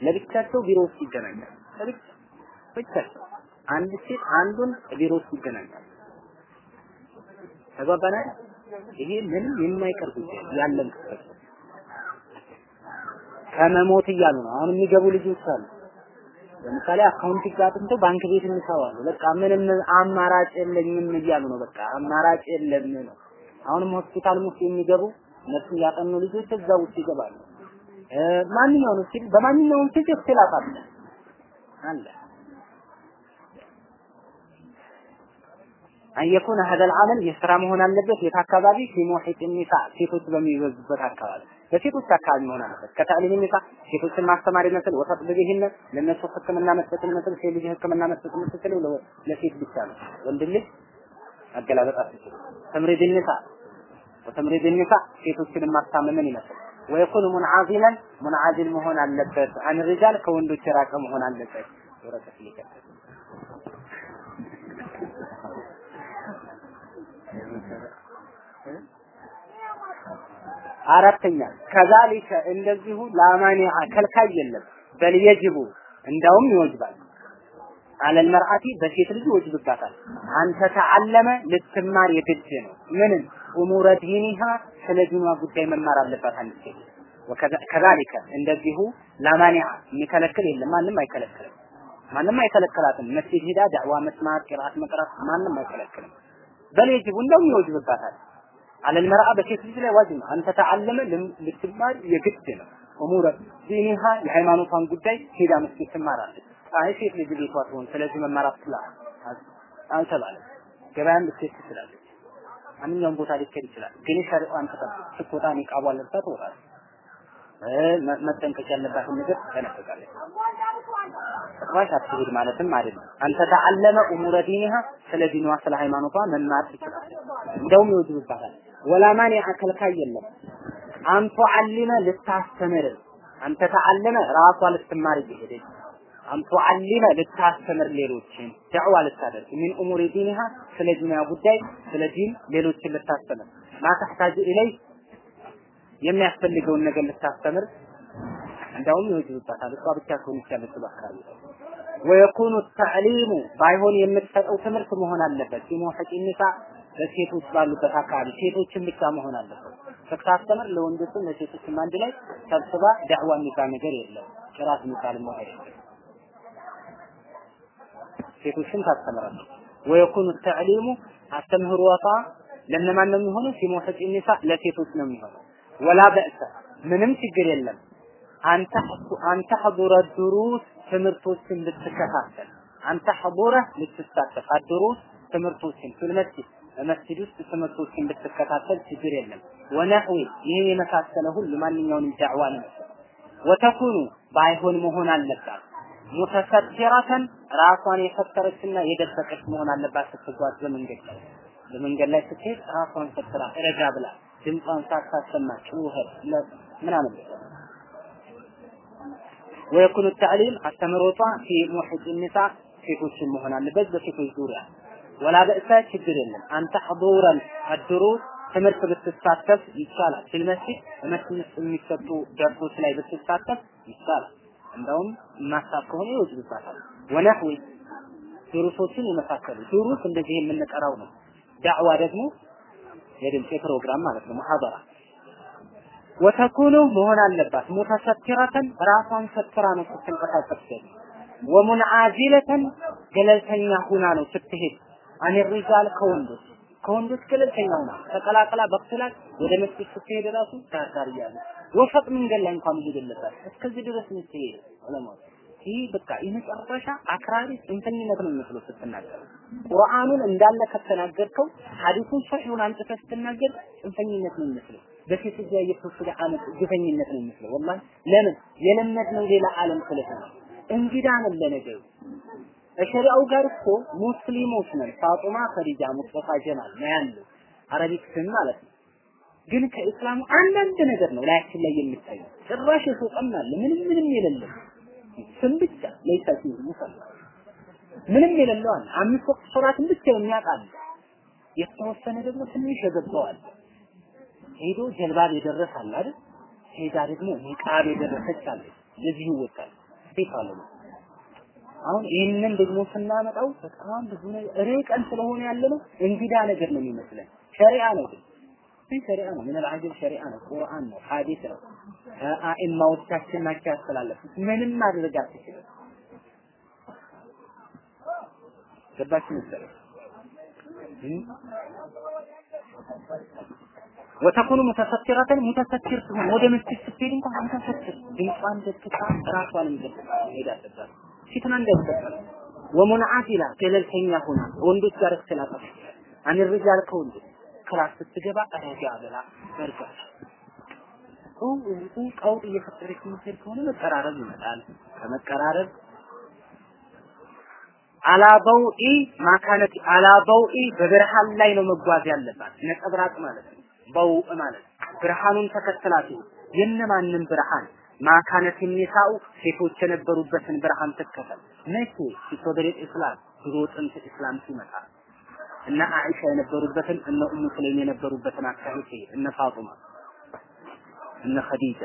ለብቻቸው ቢሮ ውስጥ ይገናኛል። ለብቻ ብቻቸው አንድ ሴት አንዱን ቢሮ ውስጥ ይገናኛል። ተግባባናል? ይሄ ምንም የማይቀር ጉዳይ ያለን ክስተት ከመሞት እያሉ ነው። አሁን የሚገቡ ልጆች አሉ። ለምሳሌ አካውንት ጋጥንተው ባንክ ቤት አሉ። በቃ ምንም አማራጭ የለኝም እያሉ ነው። በቃ አማራጭ የለም ነው። አሁንም ሆስፒታል ውስጥ የሚገቡ እነሱ ያጠኑ ልጆች እዛ ውስጥ ይገባሉ። ማንኛውንም ሲል በማንኛውም ፊት እክትላፍ አለ አለ አየኩን ሀደል አመል የስራ መሆን አለበት የት አካባቢ ፊ ኒሳ ሴቶች በሚበዙበት አካባቢ በሴቶች አካባቢ መሆን አለበት። ከተዕሊም ኒሳ ሴቶችን ማስተማር ይመስል ወተጥቢብህነ ለነሱ ህክምና መስጠት ይመስል ሴት ልጅ ህክምና መስጠት የምትችለው ለሴት ብቻ ነው። ወንድ ልጅ አገላበጥ አትችልም ተምሪድ ኒሳ ወተምሪድ ኒሳ ሴቶችን ማስታመምን ይመስል። ወይኩን ሙንዓዚለን ሙንዓዚል መሆን አለበት። አን ሪጃል ከወንዶች የራቀ መሆን አለበት። ወረቀት ሊከተል አራተኛ ከዛሊከ እንደዚሁ ላማኒዓ ከልካይ የለም። በል የጅቡ እንዳውም ይወጅባል። አለል መርአቲ በሴት ልጅ ይወጅብባታል። አንተ ተዓለመ ልትማር የግድ ነው። ምንን? ኡሙረ ዲኒሃ ስለ ዲኗ ጉዳይ መማር አለባት አንድ ሴት። ከዛሊከ እንደዚሁ ላማኒዓ የሚከለክል የለም። ማንም አይከለክልም። ማንም አይከለክላትም መስጊድ ሄዳ ዳዕዋ መስማት ቂራት መቅራት ማንም አይከለክልም። በል የጅቡ እንደውም ይወጅብባታል አለል መርአ በሴት ልጅ ላይ ዋጅብ ነው አንተ ተዓለመ ልትማር የግድ ነው ኡሙረ ዲኒሃ የሃይማኖቷን ጉዳይ ሄዳ መስጊድ ትማራለች አይ ሴት ልጅ ቤቷ ትሆን ስለዚህ መማር አልተባለም ገበያም ልትሄድ ትችላለች ማንኛውም ቦታ ሊሄድ ይችላል ግን ሸሪዓን ተጠብቅ ስትወጣ ኒቃቧን ለብሳ ትወጣለች መጠንቀቅ ያለባትን ነገር ትጠነቀቃለች ጭራሽ አትሄድ ማለትም አይደለም አንተ ተዓለመ ኡሙረ ዲኒሃ ስለ ዲኗ ስለ ሃይማኖቷ መማር ትችላለች እንደውም ይወጅብባታል ولا مانع ከልካይ የለም። أن تعلم ልታስተምር أن تتعلم ራሷ ልትማር እየሄደች أن تعلم ልታስተምር ሌሎችን ዳዕዋ ልታደርግ من أمور دينها ስለ ዲኗ ጉዳይ ስለ ዲን ሌሎችን ልታስተምር። ما تحتاج إليه የሚያስፈልገውን ነገር ልታስተምር። እንዳውም ይወጅብባታል። እሷ ብቻ ከሆነች ያለችው አካባቢ ወየኩኑ ተዕሊሙ ባይሆን የምትሰጠው ትምህርት መሆን አለበት። ሲሞሐቂ ኒሳ በሴቶች ባሉበት አካባቢ ሴቶችን ብቻ መሆን አለበት። ስታስተምር ለወንዶችም ለሴቶችም አንድ ላይ ሰብስባ ዳዕዋ የሚባል ነገር የለም። ጭራት የሚባል ነገር የለም ሴቶችን ታስተምራለች። ወየኩኑ ተዕሊሙ አስተምህሮቷ ለነማን ነው የሚሆነው ሲሞሐቂ ኒሳ ለሴቶች ነው የሚሆነው። ወላ በእሰ ምንም ችግር የለም። አንተ አንተ ሐضረ ድሩስ ትምህርቶችን ልትከታተል አንተ ሐضረ ልትሳተፍ አድሩስ ትምህርቶችን ፊል መስጂድ ውስጥ ትምህርቶችን ልትከታተል ችግር የለም። ወነህዊ ይህን የመሳሰለ ሁሉ ማንኛውንም ዳዕዋ ነው ወተኩኑ ባይሆን መሆን አለባት። ሙተሰቲራተን ራሷን የፈጠረችና የደበቀች መሆን አለባት ስትጓዝ በመንገድ ላይ። በመንገድ ላይ ስትሄድ ራሷን ሰትራ ረጋ ብላ ድምጿን ሳታሰማ ጩኸት ምናምን ወየኩኑ ተዕሊም አስተምሮቷ ፊ ሙሕጅ ኒሳ ሴቶችን መሆን አለበት በሴቶች ዙሪያ ወላ በእሳ ችግር የለም። አንተ ሐضورን አድሩስ ትምህርት ብትሳተፍ ይቻላል። ፊል መስጂድ መስጂድ ውስጥ የሚሰጡ ደርሶች ላይ ብትሳተፍ ይቻላል። እንደውም ማሳብ ከሆነ ይወጭ ወነህዊ ድሩሶችን የመሳሰሉ ድሩስ እንደዚህ የምንቀራው ነው። ዳዕዋ ደግሞ የድምፅ ፕሮግራም ማለት ነው። ሙሐደራ ወተኩኑ መሆን አለባት ሙተሰትረተን ራሷን ሰትራ ነው ስትንቀሳቀስ ወሙንዓዚለተን ገለልተኛ ሁና ነው ስትሄድ አን ሪጃል ከወንዶች ከወንዶች ገለልተኛ ሁና ተቀላቅላ በክትላት ወደ መስጊድ ስትሄድ ራሱ ዳርዳር እያለ ወፈቅ መንገድ ላይ እንኳን መሄድ የለባት እስከዚህ ድረስ ምትሄድ ዑለማዎች። ይህ በቃ የመጨረሻ አክራሪ ጽንፈኝነት ነው የሚመስለው ስትናገር። ቁርአኑን እንዳለ ከተናገርከው ሐዲሱን ሰሒሁን አንጥተህ ስትናገር ጽንፈኝነት ነው የሚመስለው በፊት እዚያ እየተወሰደ አመት ግፈኝነት ነው የሚመስለው ወላሂ ለምን? የለመድነው ሌላ ዓለም ስለሆነ እንግዳ ነን ለነገሩ ከሸሪዓው ጋር እኮ ሙስሊሞች ነን። ፋጡማ ከዲጃ ሙስጠፋ ጀማል ነው ያለው። አረቢክ ስም ማለት ነው። ግን ከኢስላሙ አንዳንድ ነገር ነው ላያችን ላይ የሚታየው። ጭራሽ የተጠማል ምንም ምንም የሌለው ስም ብቻ ለይሳ ሲል ሙሰላ ምንም የሌለው አለ። አምስት ወቅት ሶላትን ብቻ የሚያውቃል የተወሰነ ደግሞ ትንሽ የገባዋል ሄዶ ጀልባብ የደረሳል አይደል? ሄዳ ደግሞ ኒቃብ የደረሰች አለ። ለዚህ ይወጣል ሴት አለ አሁን ይህንን ደግሞ ስናመጣው በጣም ብዙ ርቀን ስለሆነ ያለ ነው እንግዳ ነገር ነው የሚመስለን። ሸሪዓ ነው ግን። ሸሪዓ ነው። ምን አልዓጀብ ሸሪዓ ነው? ቁርአን ነው። ሐዲስ ነው። አኢማዎቻችን ናቸው ያስተላለፉት። ምንም ማድረግ አትችልም። ገባችሁ መሰለኝ? ወተኩኑ ሙተሰቲረተን ሙተሰቲር ሲሆን ወደ መስጂድ ስትሄድ እንኳን ሙተሰቲር ድምጿን ደቅቃ ሄዳ አለባት ፊትና እንዳይፈጠር ወሙንዓቲላ ገለልተኛ ሆና ወንዶች ጋር እክትላጠፍ። አን ሪጃል ከወንዶች ክላስ ስትገባ ረጋ ብላ በርጋታ ቀውጥ እየፈጠረች የምትሄድ ከሆነ መቀራረብ ይመጣል። ከመቀራረብ አላበውኢ ማካነት አላበውኢ በብርሃን ላይ ነው መጓዝ ያለባት። ነጸብራቅ ማለት ነው። በውእ ማለት ብርሃኑን ተከትላት። የነማንን ብርሃን ማካነት የሚሳኡ ሴቶች የነበሩበትን ብርሃን ትከተል መቼ ሲሶደሬት እስላም ድሮ ጥንት እስላም ሲመጣ እነ አኢሻ የነበሩበትን እነ ኡሙ ሰለይም የነበሩበትን አካሄድ እነ ፋጡማ እነ ኸዲጃ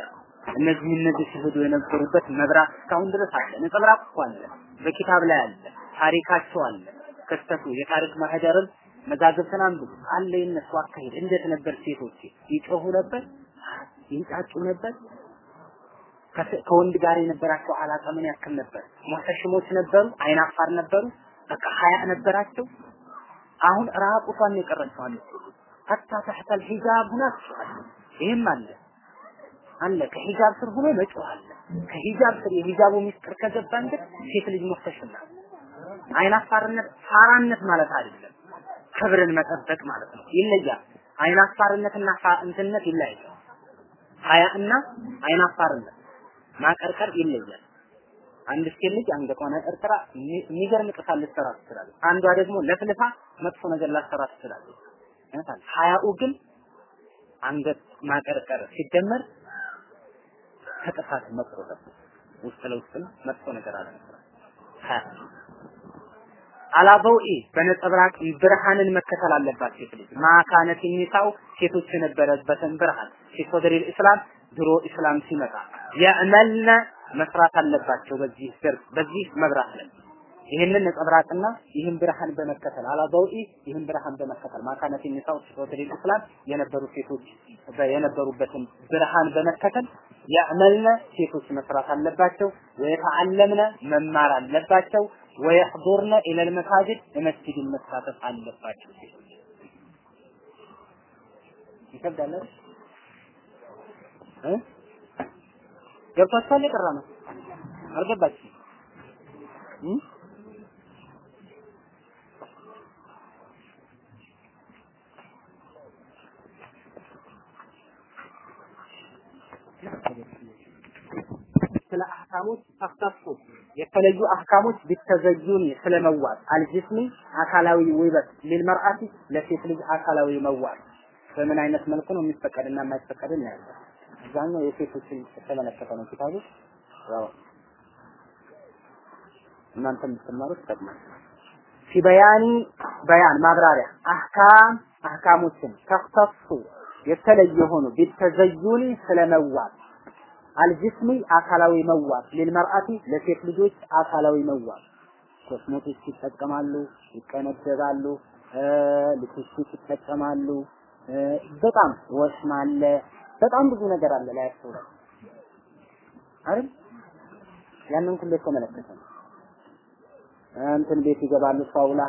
እነዚህ እነዚህ ሲሄዱ የነበሩበት መብራት እስካሁን ድረስ አለ። ነጸብራቅ እኮ አለ፣ በኪታብ ላይ አለ፣ ታሪካቸው አለ። ክስተቱ የታሪክ ማህደርን መዛግብትን አንብቡ አለ። የነሱ አካሄድ እንዴት ነበር? ሴቶች ይጮሁ ነበር፣ ይንጫጩ ነበር። ከወንድ ጋር የነበራቸው አላቃ ምን ያክል ነበር? ሙተሽሞች ነበሩ፣ አይናፋር ነበሩ፣ በቃ ሀያ ነበራቸው። አሁን ራቁቷን አለች። ሀታ ተሕተል ሂጃብ ሁና ትጮኻለች። ይህም አለ አለ ከሂጃብ ስር ሆኖ መጮህ ከሂጃብ ስር የሂጃቡ ሚስጥር ከገባን ግን ሴት ልጅ ሙተሽም ናት። አይናፋርነት ፋራነት ማለት አይደለም፣ ክብርን መጠበቅ ማለት ነው። ይለያል። አይናፋርነትና እንትነት ይለያል። ሀያ እና አይናፋርነት ማቀርቀር ይለያል። አንድ ሴት ልጅ አንገቷን አቀርቅራ የሚገርም ጥፋት ልትሰራ ትችላለች። አንዷ ደግሞ ለፍልፋ መጥፎ ነገር ላትሰራ ትችላለች። ሀያኡ ግን አንገት ማቀርቀር ሲደመር ከጥፋት መቆጠብ ውስጥ ለውስጥም መጥፎ ነገር አለ አላበውኢ በነጸብራቅ ብርሃንን መከተል አለባት ሴት ልጅ ማካነት ሴቶች የነበረበትን ብርሃን ሲሶደሪል እስላም ድሮ እስላም ሲመጣ የዕመልነ መስራት አለባቸው በዚህ ስር በዚህ መብራት ላይ። ይህንን ነጸብራቅና ይህን ብርሃን በመከተል አላበውኢ ይህን ብርሃን በመከተል ማካነት የሚሳው ሲሶደሪል እስላም የነበሩ ሴቶች የነበሩበትን ብርሃን በመከተል የዕመልነ ሴቶች መስራት አለባቸው። ወየተዓለምነ መማር አለባቸው። ወየሕضርነ ኢለል መሳጅድ መስጂድ መሳተፍ አለባቸው ሴቶች። ይከብዳል? እ ገብቷችኋል? የቀራ ነው። አልገባችም ስለ አህካሞች ተፍተፉ የተለዩ አህካሞች ቢተዘዩን ስለመዋል አልጅስሚ አካላዊ ውበት ሊልመርአቲ ለሴት ልጅ አካላዊ መዋል በምን አይነት መልኩ ነው የሚፈቀድና የማይፈቀድ እናያለን። አብዛኛው የሴቶችን የተመለከተ ነው ኪታቡ። ያው እናንተ የምትማሩት ይጠቅማል። ፊበያኒ በያን ማብራሪያ አህካም አህካሞችን ተፍተፉ የተለየ ሆኑ ቢተዘዩኒ ስለመዋል አልጅስሚ አካላዊ መዋብ ሊልመርአቲ ለሴት ልጆች አካላዊ መዋብ ኮስሞቲክስ ይጠቀማሉ፣ ይቀነደባሉ፣ ሊፕስቲክ ይጠቀማሉ። በጣም ወሽም አለ፣ በጣም ብዙ ነገር አለ ላይ አይደል? ያንን ሁሉ የተመለከተ ነው። እንትን ቤት ይገባሉ፣ ፋውላ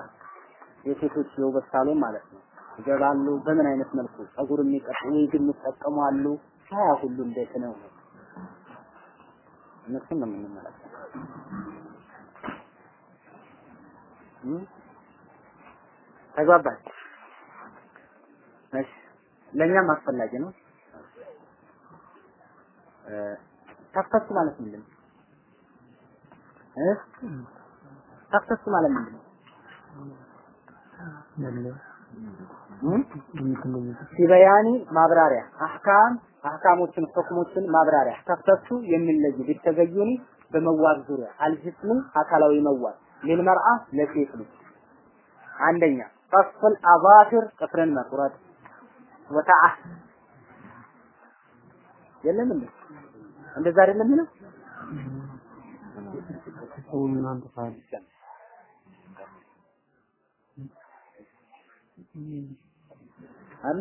የሴቶች የውበት ሳሎን ማለት ነው። ይገባሉ። በምን አይነት መልኩ ጸጉር የሚቀጥ ዊግ የሚጠቀሙ አሉ። ሀያ ሁሉ እንዴት ነው? እነሱን ነው የምንመለከተው። ተግባባች? እሺ፣ ለእኛም አስፈላጊ ነው። ተፍተስ ማለት ምንድን ነው? እ ተፍተስ ማለት ምንድን ነው? ሲበያኒ ማብራሪያ አህካም አህካሞችን ሁክሞችን ማብራሪያ። ተፍተሱ የሚለዩ ቢተገዩኒ በመዋብ ዙሪያ። አልጅስሙ አካላዊ መዋብ። ሊልመርአ ለሴት ልጅ አንደኛ ቀስል አባትር ጥፍርን መቁረጥ። ወተዓ። የለም እንዴ እንደዛ አይደለም ነው አለ?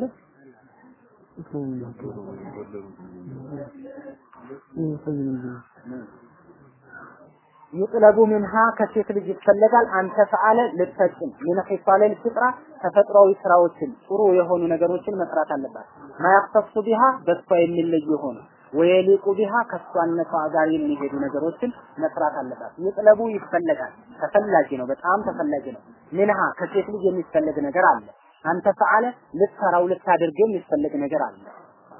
ይጥለቡ ሚንሃ ከሴት ልጅ ይፈለጋል። አንተ ፈዓለ ልትፈጽም። ምን ኺሳለል ፍጥራ ተፈጥሯዊ ስራዎችን ጥሩ የሆኑ ነገሮችን መስራት አለባት። ማያክተሱ ቢሃ በሷ የሚለዩ የሆኑ ወየሊቁ ቢሃ ከሷነቷ ጋር የሚሄዱ ነገሮችን መስራት አለባት። ይጥለቡ ይፈለጋል። ተፈላጊ ነው በጣም ተፈላጊ ነው። ሚንሃ ከሴት ልጅ የሚፈለግ ነገር አለ። አንተ ፈዓለ ልትሰራው ልታደርገው የሚፈለግ ነገር አለ።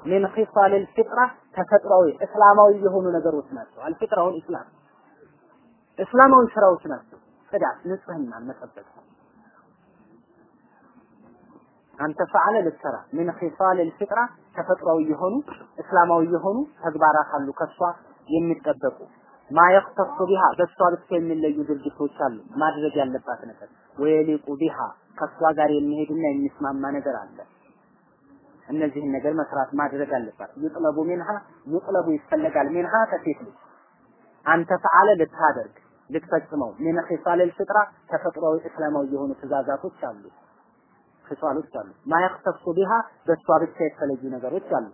ምን ኺሳለል ፍጥራ ተፈጥሯዊ እስላማዊ የሆኑ ነገሮች ናቸው። አልፍጥራውን ኢስላም እስላማዊ ስራዎች ናቸው። ጽዳት፣ ንጽህና መጠበቅ። አንተ ፈዓለ ልትሰራ ምን ኺሳል الفطره ተፈጥሯዊ የሆኑ እስላማዊ የሆኑ ተግባራት አሉ ከሷ የሚጠበቁ ማ يختص بها በሷ ብቻ የሚለዩ ድርጊቶች አሉ ማድረግ ያለባት ነገር ወይሊቁ ቢሃ ከሷ ጋር የሚሄድና የሚስማማ ነገር አለ እነዚህን ነገር መስራት ማድረግ አለባት ይጥለቡ ሚንሃ ይጥለቡ ይፈለጋል ሚንሃ ከሴት ልጅ አንተ ፈዓለ ልታደርግ ልትፈጽመው ምን ኺሳል الفطره ተፈጥሯዊ እስላማዊ የሆኑ ትእዛዛቶች አሉ ክሷሎች አሉ። ማያክተሱ ቢሃ በሷ ብቻ የተለዩ ነገሮች አሉ።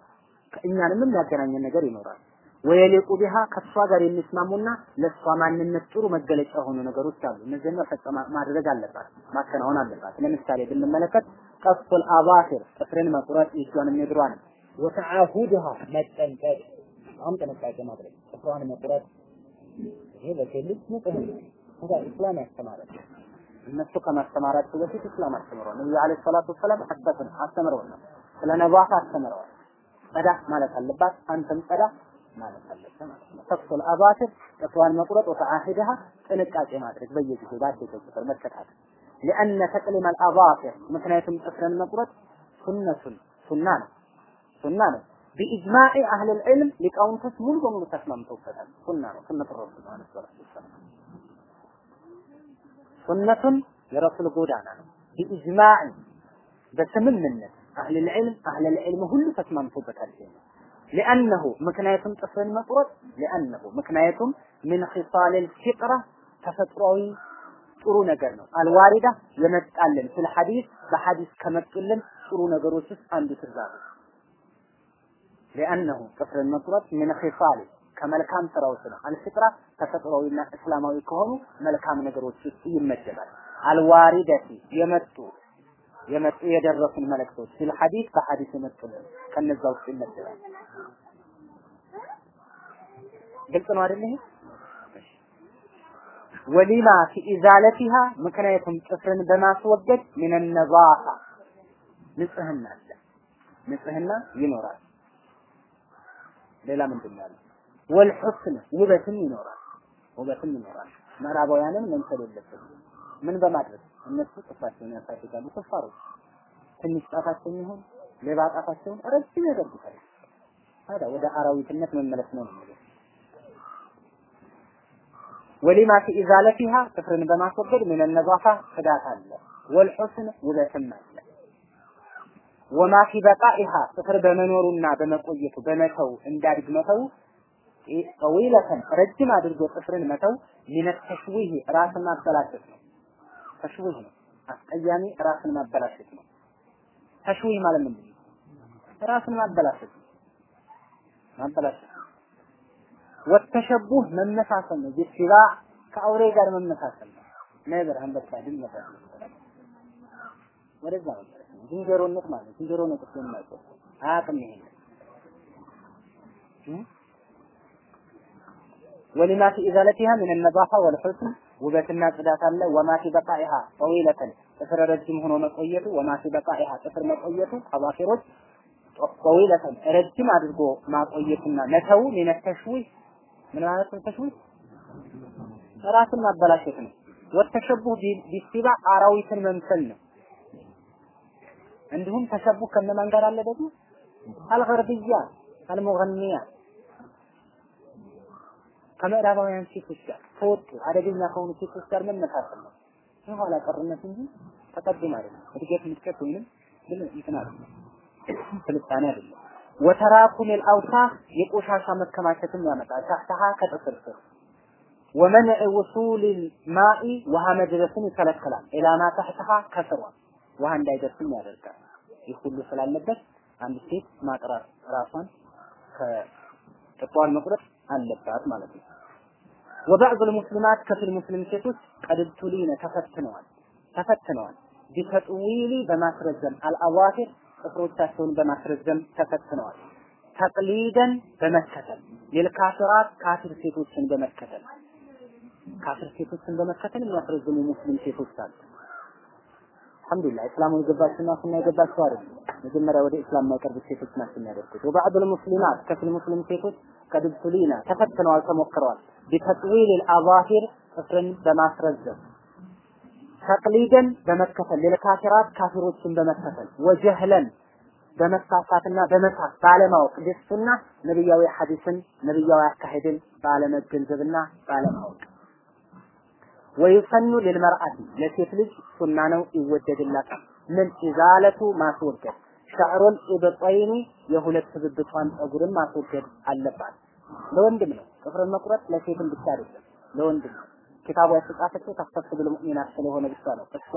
እኛንም የሚያገናኘን ነገር ይኖራል። ወየሊቁ ቢሃ ከሷ ጋር የሚስማሙና ለሷ ማንነት ጥሩ መገለጫ የሆኑ ነገሮች አሉ። እነዚህን መፈጸም ማድረግ አለባት ማከናወን አለባት። ለምሳሌ ብንመለከት ቀስል አባፊር ጥፍርን መቁረጥ እጇንም እግሯንም ወተዓሁድሃ መጠንቀቅ። በጣም ጥንቃቄ ማድረግ ጥፍሯን መቁረጥ። ይሄ ለሴት ልጅ ንጽህና ያስተማረ እነሱ ከማስተማራቸው በፊት እስላም አስተምረዋል። ነብዩ አለይሂ ሰላቱ ወሰላም ሐሰትን አስተምረዋል። ስለ ነባህ አስተምረዋል። ጸዳ ማለት አለባት፣ አንተም ጸዳ ማለት አለበት ማለት ነው። ተክሱል አባትር ጥፍሯን መቁረጥ ወተዓሂድሃ ጥንቃቄ ማድረግ በየጊዜው ባደገ ቁጥር መከታተል لأن تقليم الأظافر ምክንያቱም ጥፍርን መቁረጥ ሱነቱን ሱና ነው ሱና ነው بإجماع أهل العلم ሊቃውንቶች ሙሉ በሙሉ ተስማምተውበታል። ሱና ነው ሱነቱ ረሱል ዐለይሂ ሰላቱ ወሰላም ሱነቱን የረሱል ጎዳና ነው። ቢኢጅማዕ በስምምነት አህል ልዕልም አህል ልዕልም ሁሉ ተስማምቶበታል። ሊአነሁ ምክንያቱም ጥፍርን መቁረጥ ሊአነሁ ምክንያቱም ምን ኺሳል ልፊጥራ ተፈጥሯዊ ጥሩ ነገር ነው። አልዋሪዳ የመጣልን ስለ ሐዲስ በሐዲስ ከመጡልን ጥሩ ነገሮች ውስጥ አንዱ ትእዛዝ ሊአነሁ ጥፍርን መቁረጥ ምን ኺሳል ከመልካም ስራዎች ነው። አልፍጥራ ተፈጥሯዊና እስላማዊ ከሆኑ መልካም ነገሮች ውስጥ ይመደባል። አልዋሪደቲ የመጡ የመጡ የደረሱን መልእክቶች ሲል ሐዲስ በሐዲስ የመጡልን ከነዛ ውስጥ ይመደባል። ግልጽ ነው አይደል? ይሄ ወሊማ ፊ ኢዛለቲሃ ምክንያቱም ጥፍርን በማስወገድ ምን ነዛፋ ንጽህና አለ፣ ንጽህና ይኖራል። ሌላ ምንድን ነው? ወልሑስን ውበትም ይኖራል ውበትም ይኖራል። ምዕራባውያንን መምሰል የለብንም። ምን በማድረግ እነሱ ጥፋቸውን ያሳድጋሉ። ኩፋሮች ትንሽ ጣታቸውን ይሁን ሌባ ጣታቸውን ረጅም ያደርጉታል። ታዲያ ወደ አራዊትነት መመለስ ነው የሚለው ወሊማ ፊ ኢዛለቲሃ ጥፍርን በማስወገድ ምን ነዛፋ ጽዳት አለ። ወልሑስን ውበትም አለ። ወማ ፊ በቃኢሃ ጥፍር በመኖሩና በመቆየቱ በመተው እንዳድግ መተው ጠዊለተን ረጅም አድርጎ ጥፍርን መተው ሚነ ተሽዊህ ራስን ማበላሸት ነው። ተሽዊህ አስቀያሚ ራስን ማበላሸት ነው። ተሽዊህ ማለት ምንድን ነው? ራስን ማበላሸት ነው። ማበላሸት ወተሸቡህ መመሳሰል ነው። ቢትባ ከአውሬ ጋር መመሳሰል ነው። ነብር፣ አንበሳ፣ ድመት ወደዛ ነው ዝንጀሮነት ማለት ዝንጀሮ ነው የማይቆርጥ አያውቅም ይሄን ወሊማ ፊ ኢዛለቲሃ ምን ነዛፋ ወልሑስን ውበትና ጽዳት አለ። ወማ ፊ በቃኢሃ ጠዊለተን ጥፍር ረጅም ሆኖ መቆየቱ ወማ ፊ በቃኢሃ ጥፍር መቆየቱ አባፊሮች ጠዊለተን ረጅም አድርጎ ማቆየትና መተው ምን ተሽዊህ ምን ማለት ነው? ተሽዊህ ራስን ማበላሸት ነው። ወተሸቡህ ቢሲባ አራዊትን መምሰል ነው። እንዲሁም ተሸቡህ ከነማን ጋር አለ ደግሞ አልገርብያ አልሙገኒያ ከምዕራባውያን ሴቶች ጋር ከወጡ አደገኛ ከሆኑ ሴቶች ጋር መመሳሰል ነው። የኋላ ቀርነት እንጂ ተቀድም አይደለም። እድገት ምጥቀት ወይንም ግን እንትን አይደለም፣ ስልጣኔ አይደለም። ወተራኩም አልአውሳህ የቆሻሻ መከማቸትን ያመጣል። ታህታሃ ከጥፍር ስር ወመንዕ ውሱል ማኢ ውሃ መድረስን ይከለክላል። ኢላማ ታህታሃ ከስሯ ውሃ እንዳይደርስም ያደርጋል። ይህ ሁሉ ስላለበት አንድ ሴት ማጥራት ራሷን ከጥፏን መቁረጥ አለባት ማለት ነው። ወባዕድ ሙስሊማት ከፊል ሙስሊም ሴቶች ቀድብቱሊነ ተፈትነዋል ተፈትነዋል ቢተጥዊሊ በማስረዘም አልአዋሂር ጥፍሮቻቸውን በማስረዘም ተፈትነዋል። ተቅሊደን በመከተል ሌልካፊራት ካፊር ሴቶችን በመከተል ካፊር ሴቶችን በመከተል የሚያስረዝሙ ሙስሊም ሴቶች አሉ። አልሐምዱሊላህ እስላሙን የገባችሁና ሱና የገባችሁ አይደል? መጀመሪያ ወደ እስላም የማይቀርቡ ሴቶች ናቸው የሚያደርጉት። ወባዕድ ሙስሊማት ከፊል ሙስሊም ሴቶች ቀድብቱሊና ተፈትነዋል፣ ተሞክረዋል። ቢተጥዊል አልአዛሂር ጥፍርን በማስረዘም ተቅሊደን በመከተል ለካፊራት ካፊሮችን በመከተል ወጀህለን በመሳሳትና በመሳት ባለማወቅ ደስና ነብያዊ ሐዲስን ነብያዊ አካሄድን ባለመገንዘብና ባለማወቅ። ወይሰኑ ለልመርአቲ ለሴት ልጅ ሱና ነው ይወደድላታል። ምን ኢዛለቱ ማስወገድ? ሸዕሩል ኢብጠይኒ የሁለት ብብቷን ጸጉርን ማስወገድ አለባት ለወንድም ነው። ጥፍርን መቁረጥ ለሴትም ብቻ አይደለም፣ ለወንድም ነው። ኪታቡ ያስተጻፈችው ተስተፍብ ልሙእሚናት ስለሆነ ብቻ ነው። እሷ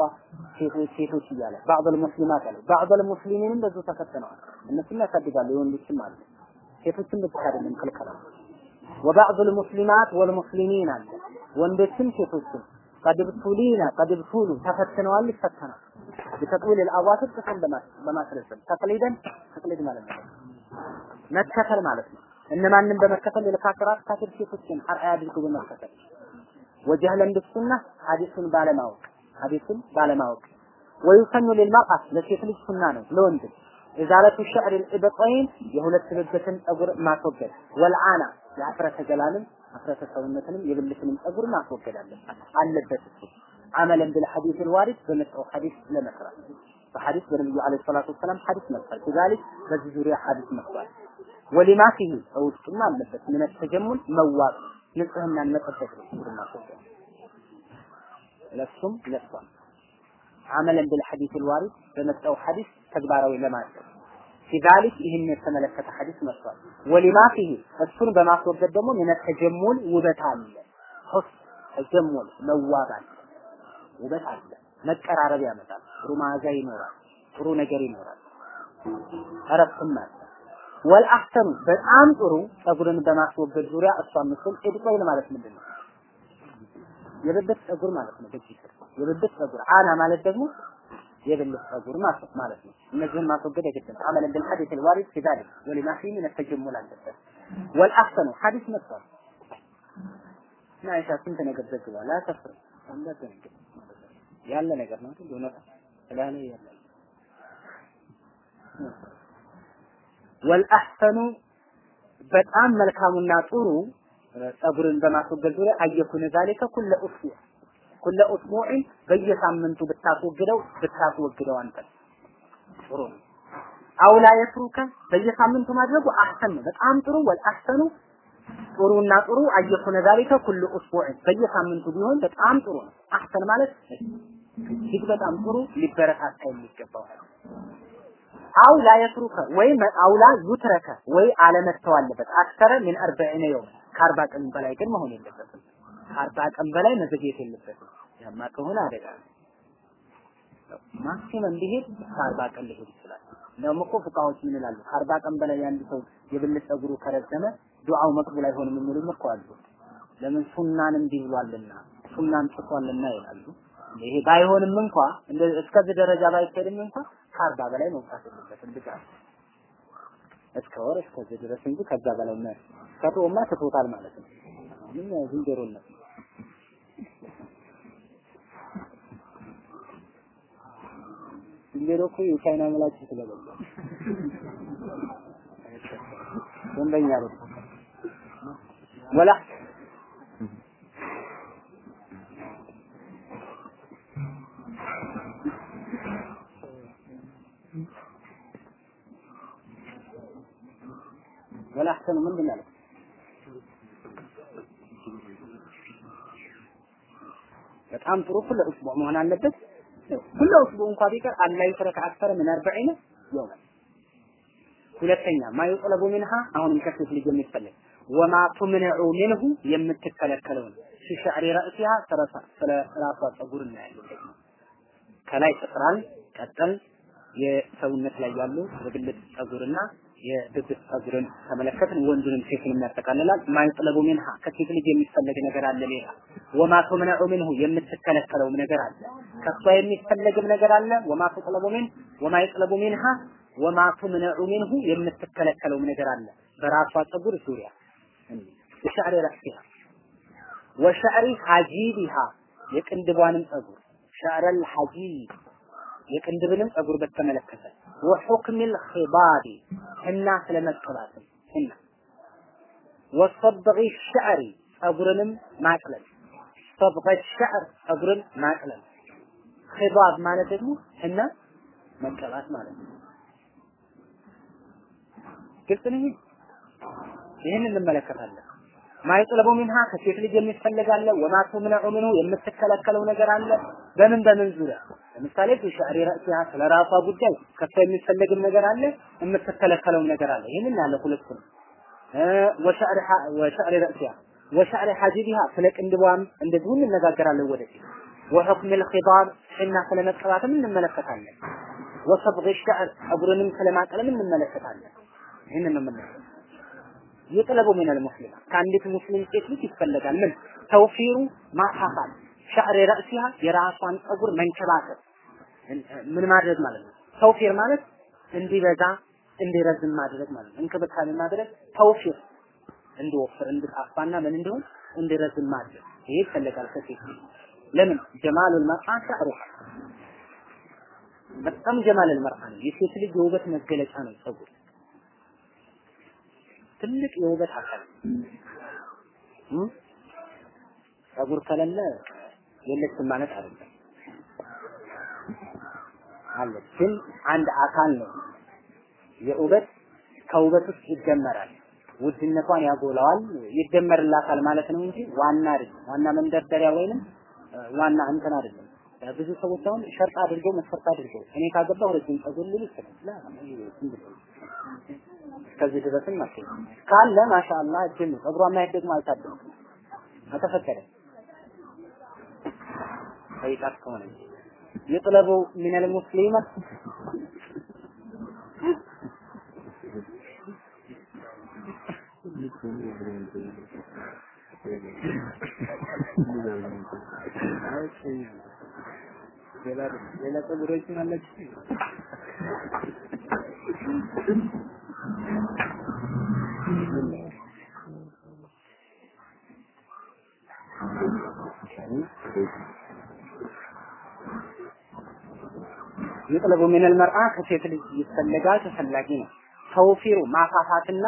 ሴቶች ሴቶች እያለ ባዕበል ሙስሊማት አለ። ባዕበል ሙስሊሚንም በዙ ተፈትነዋል። እነሱም ያሳድጋሉ፣ የወንዶችም አለ። ሴቶችም ብቻ አይደለም ክልከላ። ወባዕዱል ሙስሊማት ወልሙስሊሚን አለ። ወንዶችም ሴቶችም ቀድብቱሊና ቀድብቱሉ ተፈትነዋል፣ ይፈተናል። بتطويل الأواسط قسم بمسرسل تقليدا تقليد ማለት ነው መከተል ማለት ነው እነማንም በመከተል ለካፍራት ካፍር ሴቶችን አርአያ አድርጎ በመከተል? ወጀህለን ቢሱና ሐዲሱን ባለማወቅ ሐዲሱን ባለማወቅ። ወይሰኑ ለልማርአ ለሴት ልጅ ሱና ነው ለወንድ። ኢዛለቱ ሸዕር ልእበጠይን የሁለት ብብትን ጸጉር ማስወገድ። ወልአና የአፍረተ ገላንም አፍረተ ሰውነትንም የብልትንም ጸጉር ማስወገድ አለበት። እሱ። عملا بالحديث الوارد በመጣው ሐዲስ ለመስራት። በሐዲስ በነቢዩ عليه الصلاة والسلام ሐዲስ መጥቷል። في ذلك በዚህ ዙሪያ ሐዲስ መጥቷል። ولما فيه ውስጥም አለበት من التجمل መዋብ ንጽህናን መጠበቅ ነው ለሱም ለሷም عملا بالحديث الوارد በመጣው ሐዲስ ተግባራዊ ለማድረግ في ذلك ይህን የተመለከተ ሐዲስ መጥቷል። ولما فيه እሱን በማስወገድ ደግሞ ምን ተጀሙል ውበት አለ ሁስ ተጀሙል መዋባት ውበት አለ መቀራረብ ያመጣል። ጥሩ መዓዛ ይኖራል። ጥሩ ነገር ይኖራል። እረፍትም አለ ወልአህሰኑ በጣም ጥሩ ጸጉርን በማስወገድ ዙሪያ እሷ ምስል ኢድቆይል ማለት ምንድን ነው የብብት ጸጉር ማለት ነው በዚህ ስር የብብት ጸጉር አና ማለት ደግሞ የብልት ጸጉር ማለት ማለት ነው እነዚህን ማስወገድ የግድ ነው አመለን بالحديث الوارد في ذلك ولما فيه من التجمل አለበት والأحسن ሐዲስ መጥቷል እና አይሻ ስንት ነገር ዘግቧል አያሳፍርም እንዳትደነግጥ ያለ ነገር ነው እንዴ እውነት ስላለ ያለ ወልአህሰኑ በጣም መልካሙና ጥሩ ጸጉርን በማስወገድ ዙሪያ አየኩን ዛሊከ ኩለ ኡስቡዕ። ኩለ ኡስቡዕን በየሳምንቱ ብታስወግደው ብታስወግደው አንተ። ጥሩ ነው። አውላ የትሩከ በየሳምንቱ ማድረጉ አህሰን ነው። በጣም ጥሩ ወልአህሰኑ ጥሩና ጥሩ አየኩነ ዛሊከ ኩሉ ኡስቡዕ በየሳምንቱ ቢሆን በጣም ጥሩ ነው። አህሰን ማለት እጅግ በጣም ጥሩ ሊበረታታ የሚገባው አው ላ የትሩከ ወይ አውላ ዩትረከ ወይ አለመተው አለበት። አክተረ ምን አርበዒነ የውም ከአርባ ቀን በላይ ግን መሆን የለበትም። ከአርባ ቀን በላይ መዘግየት የለበትም። ያማ ከሆነ አደጋ ማክሲመም ቢሄድ ከአርባ ቀን ሊሄድ ይችላል። እንደውም እኮ ፉቃዎች ምን ይላሉ? ከአርባ ቀን በላይ የአንድ ሰው የብልት ጸጉሩ ከረዘመ ዱዓው መቅቡል አይሆንም የሚሉም እኮ አሉ። ለምን ሱናን እንዲህ ብሏልና ሱናን ጥሷልና ይላሉ። ይሄ ባይሆንም እንኳ እስከዚህ ደረጃ ባይሄድም እንኳ ከአርባ በላይ መውጣት የለበትም ብቻ እስከ ወር እስከዚህ ድረስ እንጂ ከዛ በላይ ነው። ከቶማ ትቶታል ማለት ነው። ምን ዝንጀሮነት ዝንጀሮ እኮ የቻይና ምላጭ ስለበዛ ደንበኛ ነው። ወላ والأحسن ምንድን ነው በጣም ጥሩ كل أسبوع መሆን አለበት። كل أسبوع እንኳ ቢቀር ألا يترك أكثر من أربعين يوما። ሁለተኛ ما يطلب منها አሁንም ከሴት ልጅ የሚፈለግ وما تمنع منه የምትከለከለውን شعر رأسها ስለ ራሷ ጸጉር እናያለን። ከላይ ጥፍራን ቀጠል የሰውነት ላይ ያሉ የብልት ጸጉርና የብብት ጸጉርን ተመለከትን ወንዱንም ሴቱንም ያጠቃልላል። ما يطلب منها? ከሴት ልጅ የሚፈለግ ነገር አለ ሌላ። وما تمنع منه? የምትከለከለውም ነገር አለ። ከሷ የሚፈለግም ነገር አለ። وما تطلب من? وما يطلب منها? وما تمنع منه? የምትከለከለውም ነገር አለ። በራሷ ጸጉር ዙሪያ። በ شعر رأسها وشعر حاجبها የቅንድቧንም ጸጉር። ሸዕረል ሐጂብ የቅንድብንም ጸጉር በተመለከተ ወሑክሚል ኺባቢ እና ስለመቀባትም እና ወሰብጊ ሸዕሪ ጸጉርንም ማቅለል ሰብገ ሸዕር ጸጉርን ማቅለል ኺዳብ ማለት ደግሞ እና መቀባት ማለት ነው። ግልጽ ነው። ይህን እንመለከታለን። ማይጥለቡ ሚንሃ ከሴት ልጅ የሚፈለግ አለ። ወማ ቱምነዑ ምንሁ የምትከለከለው ነገር አለ። በምን በምን ዙሪያ ለምሳሌ ሸዕሪ ረእሲሃ ስለ ጉዳይ ከሷ የሚፈለግም ነገር አለ፣ የምትከለከለውም ነገር አለ። ይህንን ያለ ሁለቱ ነው። ወሸዕሪ ወሸዕሪ ረእሲሃ ወሸዕሪ ሐጂቢሃ ስለ ቅንድቧም እንደዚሁ እንነጋገራለን ወደፊት። ወሑክም ልኺዳብ እና ስለ መቀባትም እንመለከታለን። ወሰብግ ሸዕር ጸጉርንም ስለማቅለም እንመለከታለን። ይህንን ነው የምንለው። ይጥለቡ ሚነል ሙስሊማ ከአንዲት ሙስሊም ሴት ልጅ ይፈለጋል። ምን ተውፊሩ ማፋፋል ሸዕሪ ረእሲሃ የራሷን ጸጉር መንከባከብ ምን ማድረግ ማለት ነው። ተውፊር ማለት እንዲበዛ እንዲረዝም ማድረግ ማለት ነው። እንክብካቤ ማድረግ ተውፊር እንዲወፍር እንዲጣፋና ምን እንዲሆን እንዲረዝም ማድረግ ይሄ ይፈለጋል ከሴት ለምን ጀማሉል መርአ ሸዕሩሃ በጣም ጀማሉል መርአ ነው። የሴት ልጅ የውበት መገለጫ ነው ጸጉር ትልቅ የውበት አካል ጸጉር ከሌለ የለችም ማለት አይደለም። አለች ግን አንድ አካል ነው። የውበት ከውበት ውስጥ ይደመራል። ውድነቷን ያጎላዋል፣ ይደመርላታል ማለት ነው እንጂ ዋና አይደለም። ዋና መንደርደሪያ ወይንም ዋና እንትን አይደለም። ብዙ ሰዎች አሁን ሸርጥ አድርገው መስፈርት አድርገው እኔ ካገባሁ ረጅም ጸጉር ይችላል። እስከዚህ ድረስም አትይ ካለ ማሻአላህ እጅን ነው ጸጉሯ ማየት ደግሞ አልታደለም አልተፈቀደም። ጠይቃት ከሆነ ይጥለቡ ሚነል ሙስሊማ ሌላ ጸጉሮችን አለች ይጥለቡ ሚነል መርአ ከሴት ልጅ ይፈለጋል ተፈላጊ ነው። ተውፊሩ ማፋፋትና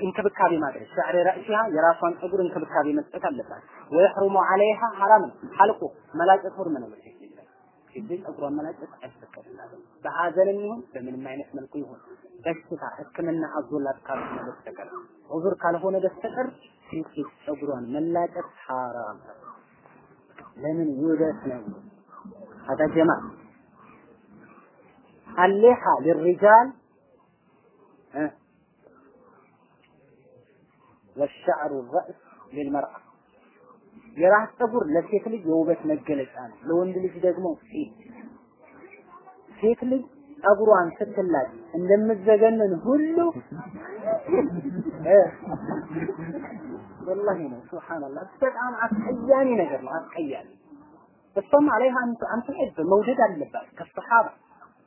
እንክብካቤ ማድረግ ሻዕሪ ራእሲሃ የራሷን ፀጉር እንክብካቤ መስጠት አለባት። ወይሕሩሙ ዐለይሃ ሐራም ነው። ሐልቁ መላጨት ሁርም ነው። ሴት ልጅ መላጨት አይፈቀድላትም። በሐዘንም ይሁን በምንም አይነት መልኩ ይሁን በሽታ ሕክምና አዞላት ካልሆነ በስተቀር ዑዙር ካልሆነ በስተቀር ሴት ልጅ ፀጉሯን መላጨት ሐራም። ለምን ውበት ነው? አዳጀማ አሌሓ ሊሪጃል ወሻዕሩ ረእስ ሊልመርአ የራስ ፀጉር ለሴት ልጅ የውበት መገለጫ ነው። ለወንድ ልጅ ደግሞ ፊት ሴት ልጅ ፀጉሯን ስትላጭ እንደምትዘገንን ሁሉ ወላሂ ነው ሱብሃንአላህ። በጣም አስቀያሚ ነገር ነው። አስቀያሚ እሷም አለይሃ አንተ አንተ መውደድ አለባት ከሰሃባ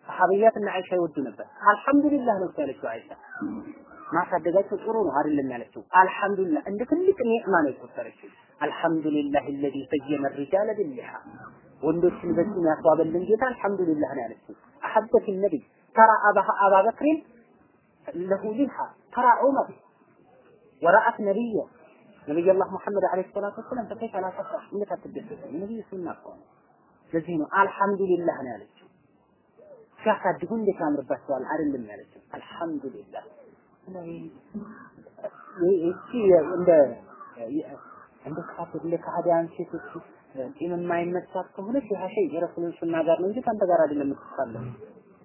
صحابيات إن عائشة يود نبر الحمد لله لو كانت عائشة. ما صدقت القرون هذا اللي نالته الحمد لله ان كلك نعمه ما يكفرك الحمد لله الذي سجم الرجال باللحى. وندرس بسم اصواب الجيت الحمد لله أنا نالته احبك النبي. ترى ابا أبا بكر له لحى. ترى عمر. ورأت نبيه. نبي الله محمد عليه الصلاة والسلام. فكيف لا تفرح؟ إنك تدرس النبي سنه الحمد لله أنا نالته ሲያሳድጉ እንዴት ያምርባቸዋል አይደለም ያለችው። አልሐምዱሊላህ እንደ እንደ እንደ ከሃዲያን ሴቶች ጢም የማይመቻት ከሆነች ይህ ሸይ የረሱልን ሱና ጋር ነው እንጂ ከአንተ ጋር አይደለም የምትሳለው።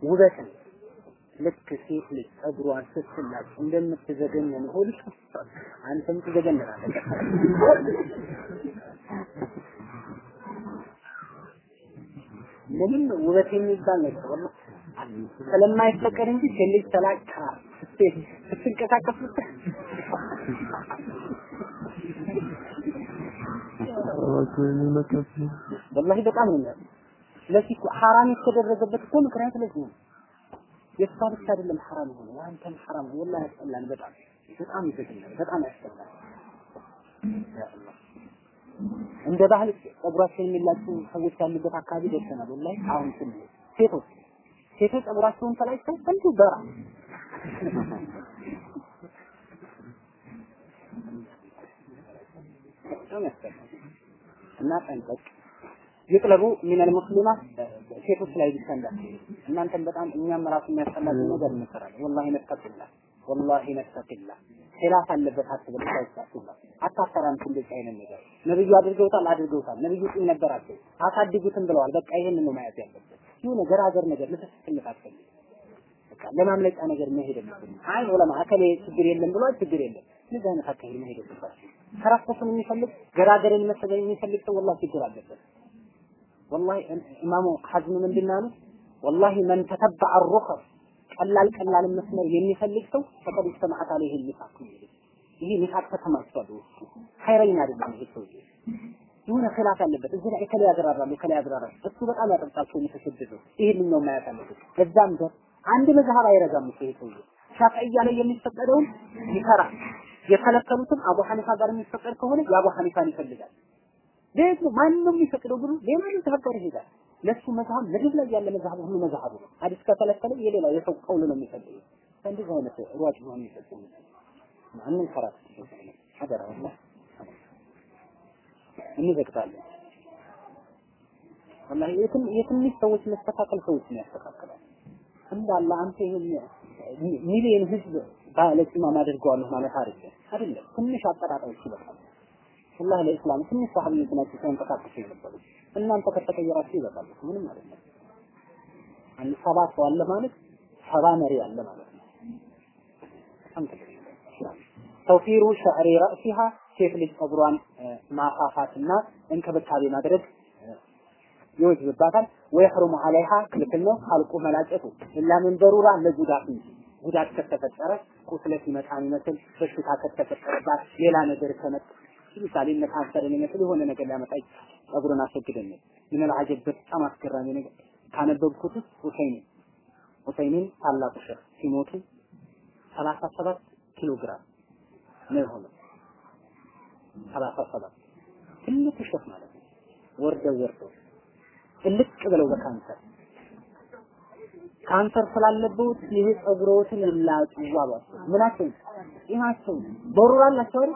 ውበት ነው። ልክ ሴት ልጅ ጸጉሯን ስትላጭ እንደምትዘገነን ሁሉ አንተም ትዘገነናለህ። ምንም ውበት የሚባል ነገር ስለማይፈቀድ እንጂ ሴት ልጅ ተላጭታ ስትንቀሳቀስ ወላሂ በጣም ነው ለዚህ ሐራም የተደረገበት እኮ ምክንያት ለዚህ ነው። የእሷ ብቻ አይደለም ሐራም ሆነ ያንተም ሐራም ወላሂ ያስጠላል። በጣም በጣም ይዘግናል። በጣም ያስጠላል። እንደ ባህል ጸጉራቸውን የሚላጩ ሰዎች ያሉበት አካባቢ ደርሰናል። ወላሂ አሁን ስን ሴቶች ሴቶች ጸጉራቸውን ተላጭተው እንዲሁ በራ እና ጠንቀቅ። ይጥለቡ ሚነል ሙስሊማት ሴቶች ላይ ብቻ እንዳትሄዱ። እናንተም በጣም እኛም ራሱ የሚያስጠላችሁ ነገር እንሰራለን። ወላሂ ነተቂላ ወላሂ ነተቂላ ኺላፍ አለበት አትበል ሳይሳሱላ አታፈራም እንደዚህ አይነት ነገር። ነብዩ አድርገውታል አድርገውታል። ነብዩ ጢም ነበራቸው። አሳድጉትም ብለዋል። በቃ ይሄንን ነው ማየት ያለበት ይሁ ነገር ሀገር ነገር ልትስክልት አትፈልግ በቃ ለማምለጫ ነገር መሄድ የለብንም አይ ዑለማ አከሌ ችግር የለም ብሏል ችግር የለም። እንደዚህ አይነት አካሄድ መሄድ የለባችሁ። ተራኮሱን የሚፈልግ ገራገርን መሰለኝ የሚፈልግ ሰው ወላሂ ችግር አለበት። ወላሂ ኢማሙ ሐዝም ምንድን ነው ያሉት? ወላሂ መን ተተበዐ ሩኸስ ቀላል ቀላል መስመር የሚፈልግ ሰው ፈቀድ ይስተማዓት አለይህ ኒፋቅ ይሄ ኒፋቅ ተከማችቷል ኸይረኛ አይደለም ይሄ ሰው የሆነ ኺላፍ ያለበት እዚህ ላይ ከላይ ያግራራሉ ከላይ ያግራራሉ እሱ በጣም ያጠጣቸው የተሰደደው ይሄን ነው ማየት አለበት በዛም ደር አንድ መዝሀብ አይረጋም ይሄ ሰው ሻፊዕያ ላይ የሚፈቀደውን ይሰራል። የከለከሉትም አቡ ሐኒፋ ጋር የሚፈቀድ ከሆነ የአቡ ሐኒፋን ይፈልጋል። ደግሞ ማንም የሚፈቅደው ሌላ መዝሀብ ጋር ይሄዳል። ለሱ መዝሀብ ምድር ላይ ያለ መዝሀብ ሁሉ መዝሀቡ ነው። ሐዲስ ከተከለከለ የሌላ የሰው ቀውል ነው የሚፈልገው። እንደዚህ አይነት ሯጭ ነው የሚፈልገው። ማንም ከራት ሀገር አላ እንዘግታለን ወላሂ የትም የትንሽ ሰዎች መስተካከል ሰዎችን ያስተካክላል እንዳለ አንተ ይሄን ሚሊዮን ህዝብ ባለጭማም አድርገዋለሁ ማለት አይደለም አይደለም? ትንሽ አጠራጣዮች ይበቃል ወላሂ ለእስላም ትንሽ ሰሃቢዎች ናቸው ሲንቀሳቀሱ የነበሩ እናንተ ከተቀየራችሁ ይበቃል። ምንም አይደለም። አንድ ሰባ ሰው አለ ማለት ሰባ መሪ አለ ማለት ነው። ተውፊሩ ሸዕሪ ረእሲሃ ሴት ልጅ ጸጉሯን ማፋፋትና እንክብካቤ ማድረግ ይወጅብባታል። ወይሕሩሙ አለይሃ ክልክል ነው። ሐልቁ መላጨቱ ኢላ ምን በሩራ ለጉዳት እንጂ ጉዳት ከተፈጠረ ቁስለት ይመጣ የሚመስል በሽታ ከተፈጠረባት ሌላ ነገር ከመጣ ለምሳሌ እነ ካንሰርን የሚመስል የሆነ ነገር ሊያመጣ ጸጉርን አስወግደን ምን አልዓጀብ በጣም አስገራሚ ነገር ካነበብኩት ውስጥ ሁሰይን ሁሰይንን ታላቁ ሸህ ሲሞቱ ሰላሳ ሰባት ኪሎ ግራም ነው የሆነው ሰላሳ ሰባት ትልቁ ሸህ ማለት ነው ወርደው ወርደው ጥልቅ ብለው በካንሰር ካንሰር ስላለበት ይሄ ጸጉሮትን ይላጩ አሏቸው። ምናቸው ይማቸው በሩራ አላቸው አይደል?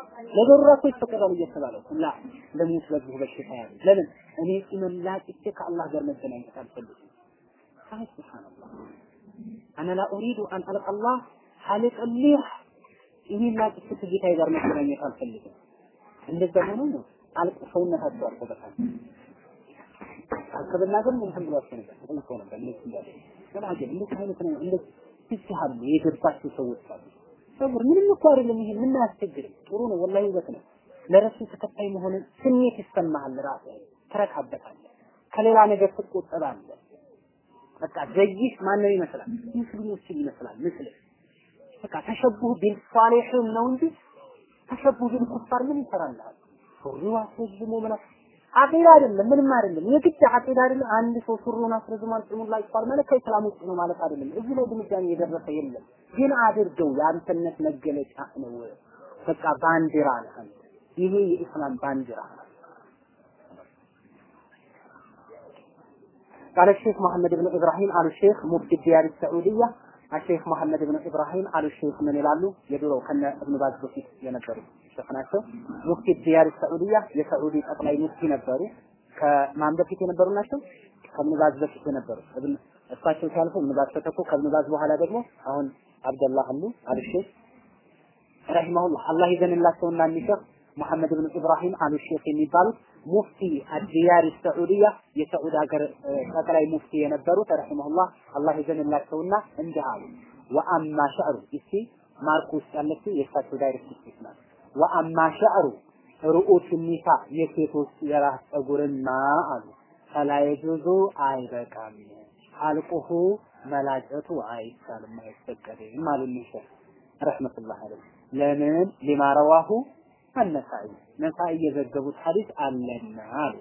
ይፈቀዳል እየተባለ ላ ለሙት ለዚህ በሽታ ያለ ለምን እኔ ጺምን ላጭቼ ከአላህ ጋር መገናኘት አልፈልግም። አይ ሱብሃንአላህ አነ ላ ኡሪዱ አን አልቀ አላህ ሐሊቅ ሊህ ይሄን ላጭቼ ከጌታዬ ጋር መገናኘት አልፈልግም። እንደዛ ሆኖ ነው አልቅ ሰውነታቸው አልቆ በካንሰር ሕክምና ግን እንትን ብሏቸው ነበር ተጠይቆ ነበር ልክ እንዳለ። ተናገር እንደዚህ አይነት ነው እንደዚህ ይስሐሉ የገባቸው ሰዎች አሉ። ጸጉር ምንም እኮ አይደለም ይሄ ምን አያስቸግርም። ጥሩ ነው ወላሂ ውበት ነው። ለረሱ ተከታይ መሆን ስሜት ይሰማሃል ራስህ። ትረካበታለህ። ከሌላ ነገር ትቆጠባለህ። በቃ ዘይህ ማንን ይመስላል? ሙስሊሞችን ይመስላል ምስል በቃ ተሸቡህ ቢል ሷሊሕን ነው እንጂ ተሸቡህ ቢል ኩፋር ምን ይሰራልሃል ሱሪው አስረዝሞ ምናምን አቂዳ አይደለም ምንም አይደለም የግድ አቂዳ አይደለም አንድ ሰው ሱሩን አስረዝሟል ጺሙን ላይ ይቋል ማለት ከእስላም ውጭ ነው ማለት አይደለም እዚህ ላይ ድምዳሜ የደረሰ የለም ግን አድርገው የአንተነት መገለጫ ነው በቃ ባንዲራ ነህ አንተ ይሄ የኢስላም ባንዲራ ነው قال الشيخ محمد بن ابراهيم آل الشيخ مفتي الديار السعودية አሼክ መሐመድ ብን ኢብራሂም አሉ ሼክ ምን ይላሉ? የድሮ ከነ እብኑ ባዝ በፊት የነበሩ ሼክ ናቸው። مفتي الديار السعودية የሰዑዲ ጠቅላይ ሙፍቲ ነበሩ። ከማን በፊት የነበሩ ናቸው? ከእብኑ ባዝ በፊት የነበሩ እሳቸው ሲያልፉ እብኑ ባዝ ተተኩ። ከእብኑ ባዝ በኋላ ደግሞ አሁን አብደላህ አሉ አሉ ሼክ رحمه الله አላህ ይዘንላቸውና እኒህ ሼክ መሐመድ ብን ኢብራሂም አሉ ሼክ የሚባሉት مفتي الديار السعودية የሳዑዲ ሀገር ጠቅላይ ሙፍቲ የነበሩት رحمه الله አላህ ይዘንላቸውና እንዲህ አሉ። وأما شعر እስቲ ማርኩ ውስጥ ያለችው የእሳቸው direct statement ናት። وأما شعر رؤوس النساء የሴቶች የራስ ጸጉርና አሉ። فلا يجوز አይበቃም حلقه መላጨቱ አይቻልም አይፈቀድም አሉ ኒሻ رحمة الله عليه ለምን? لما رواه النسائي ነሳኢ የዘገቡት ሐዲስ አለና አሉ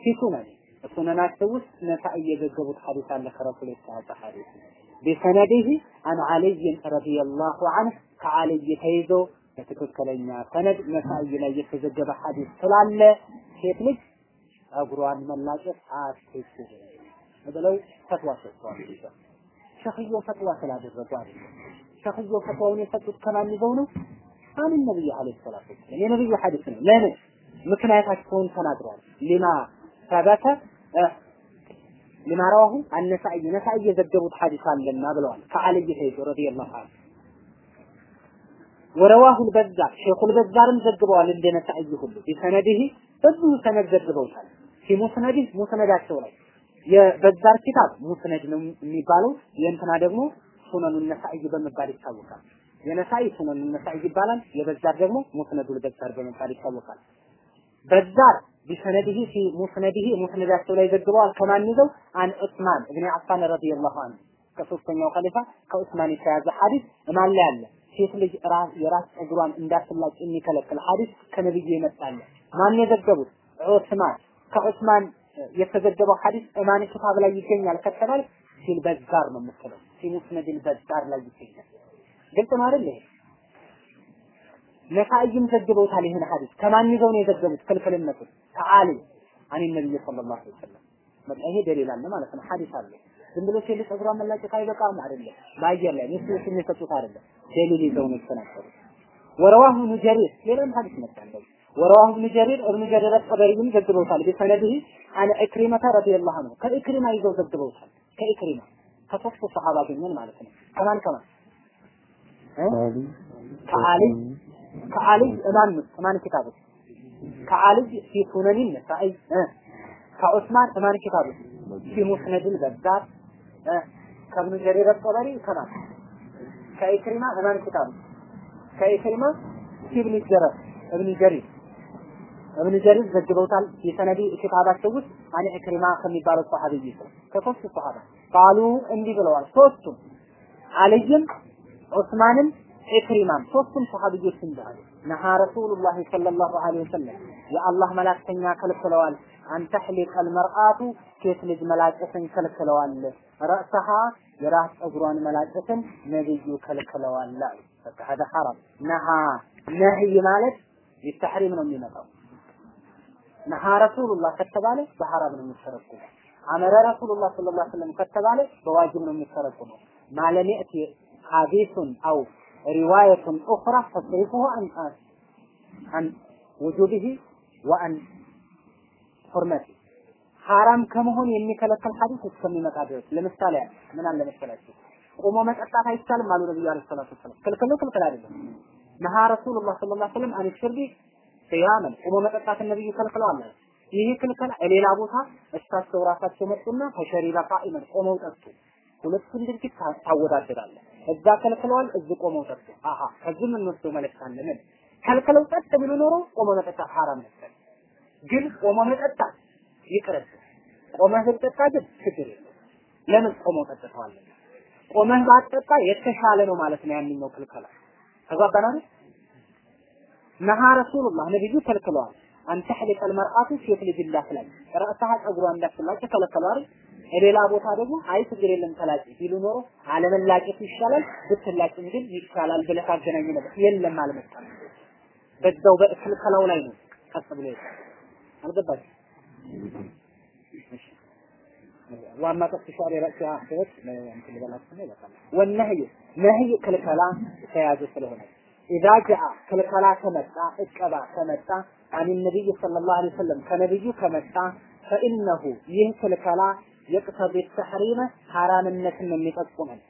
ፊሱነን ሱነናቸው ውስጥ ነሳኢ የዘገቡት ሐዲስ አለ ከረሱል የተጻፈ ሐዲስ ቢሰነዲህ አን አልይ ረዲየላሁ ዐንሁ ከአልይ ተይዞ በትክክለኛ ሰነድ ነሳኢ ላይ የተዘገበ ሐዲስ ስላለ ሴት ልጅ ጸጉሯን መላጨት አትችልም ብለው ፈትዋ ሰጥተዋል። ሸኽዮ ፈትዋ ስላደረጉ አይደለም። ሸኽዮ ፈትዋውን የሰጡት ከማን ይዘው ነው? አን ነብዩ አለይሂ ሰላቱ ወሰለም የነብዩ ሐዲስ ነው። ለምን ምክንያታቸውን ተናግረዋል። ሊማ ሰበተ ሊማ ረዋሁ አነሳኢ ነሳኢ የዘገቡት ሐዲስ አለና ብለዋል። ከአለይ ተይዞ ረዲየላሁ ዐንሁ ወረዋሁ አልበዛር ሼኹ አልበዛርም ዘግበዋል እንደ ነሳኢ ሁሉ ቢሰነድህ በዚሁ ሰነድ ዘግበውታል። ፊ ሙስነዳቸው ላይ የበዛር ኪታብ ሙስነድ ነው የሚባለው። የእንትና ደግሞ ሱነኑ ነሳኢ በመባል ይታወቃል። የነሳኢ ሱነኑ ነሳኢ ይባላል። የበዛር ደግሞ ሙስነዱል በዛር በመባል ይታወቃል። በዛር ቢሰነዲህ ፊ ሙስነዲህ ሙስነዳቸው ላይ ዘግበዋል ከማን ይዘው? አን ዑስማን እብን አፋን ረዲየላሁ ዐንሁ ከሶስተኛው ኸሊፋ ከዑስማን የተያዘ ሐዲስ ማን ላይ አለ? ሴት ልጅ ራስ የራስ ጸጉሯን እንዳትላጭ የሚከለክል ሐዲስ ከነብዩ ይመጣል ማን የዘገቡት? ዑስማን። ከዑስማን የተዘገበው ሐዲስ እማን ኪታብ ላይ ይገኛል ከተባለ ሲል በዛር ነው የምትለው። في مسند البزار ላይ ይገኛል ግልጽ ነው አይደል? ነሳኢም ዘግበውታል ይህን ሐዲስ። ከማን ይዘው ነው የዘገቡት? ክልክልነቱን ከአሊ عن النبي صلى الله عليه وسلم። በቃ ይሄ دليل አለ ማለት ነው። ሐዲስ አለ። ዝም ብሎ ሴት ጸጉሯን መላጨት አይበቃም አይደለም በአየር ላይ ምስሉ ስም የሰጡት አይደለም دليل ይዘው ነው የተናገሩት ورواه ابن جرير ሌላም ሐዲስ መጣ እንደዚህ ورواه ابن جرير ኢብኑ ጀሪር አጠበሪም ዘግበውታል بسنده عن عكرمة رضي الله عنه ከኢክሪማ ይዘው ዘግበውታል። ከኢክሪማ ከሶስቱ ሰሃባ ገኘን ማለት ነው። ከማን ከአሊ ከአሊ እማን እማን كتاب ከአሊ في سنن النسائي ከዑስማን እማን كتاب في مسند البزار ከብኑ ጀሪር አጠበሪ ከማን? ከኢክሪማ እማን كتاب ከኢክሪማ في ابن جرير እብኑ ጀሪር። እብኑ ጀሪር ዘግበውታል የሰነዲ ኪታባቸው ውስጥ አን ኢክሪማ ከሚባለው ሰሃቢይ ከሶስቱ ሰሃባ ቃሉ እንዲህ ብለዋል። ሶስቱም አልይም ዑስማንም ኢክሪማም ሶስቱም ሰሃቢዎች እንዳሉ ነሃ ረሱሉላህ ሰለላሁ ዐለይሂ ወሰለም የአላህ መላእክተኛ ከልክለዋል አንተሕሊቀል መርአቱ ሴት ልጅ መላጨትን ከልክለዋል ረእሰሃ የራስ ጸጉሯን መላጨትን ነብዩ ከልክለዋል አሉ በቃ هذا حرام ነሃ ነህይ ማለት የተሕሪም ነው የሚመጣው ነሃ ረሱሉላህ ከተባለ በሐራም ነው የሚተረጎመው አመረ ረሱሉላህ ሰለላሁ ዐለይሂ ወሰለም ከተባለ በዋጅብ ነው የሚተረጎመው ማለም የእቲ ሐዲሱን አው رواية أخرى تصرفه عن عن وجوبه وعن حرمته ሐራም ከመሆን የሚከለከል ሐዲስ እስከሚመጣ ድረስ ለምሳሌ ምን አለ መሰላችሁ ቆሞ መጠጣት አይቻልም አሉ ነብዩ አለይሂ ሰላቱ ወሰለም ክልክል ነው ክልክል አይደለም ነሃ ረሱሉላህ ሰለላሁ ዐለይሂ ወሰለም አን ሽርቢ ቅያመን ቆሞ መጠጣት ነብዩ ከልክለዋል ይህ ክልከላ ሌላ ቦታ እሳቸው ራሳቸው መጡና ተሸሪባ ቃኢመን ቆመው ጠጡ ሁለቱን ድርጊት ታወዳድራለህ እዛ ከልክለዋል እዚህ ቆመው ጠጡ። አሃ ከዚህ ምን ወስዶ መልእክት አለ? ምን? ከልክለው ጠጥ ቢሉ ኖሮ ቆሞ መጠጣት ሐራም ነበር። ግን ቆሞ መጠጣት ይቅርብ ቆመህ ብትጠጣ ግን ችግር የለም ለምን ቆመው ጠጥተዋል? ቆመህ ባትጠጣ የተሻለ ነው ማለት ነው ያንኛው ክልከላ። አይደል? ነሃ ረሱሉላህ ነብዩ ከልክለዋል። አንተ ሕሊቀ ልመርአቱ ሴት ልጅ እንዳትላጭ ራእሳሃ ጸጉሯ እንዳትላጭ ከለከሏል ሌላ ቦታ ደግሞ አይ ችግር የለም ተላጭ ቢሉ ኖሮ አለመላጨቱ ይሻላል ብትላጭም ግን ይሻላል ብለህ አገናኝ ነበር። የለም አልመጣም። በዛው በክልከላው ላይ ነው ቀስ ብሎ ይሄዳል አልገባች ዋና ቀስ ሻሪ ረእሲ አህበት እንትን ልበላችሁ ይበቃል ወነህይ ነህይ ክልከላ ተያዘ ስለሆነ። ኢዛ ጃአ ክልከላ ከመጣ እቀባ ከመጣ አን ነቢይ ሰለላሁ ዐለይሂ ወሰለም ከነብዩ ከመጣ ፈኢነሁ ይህ ክልከላ የቅተቢ ተሕሪመ ሐራምነትን ነው የሚጠቁመን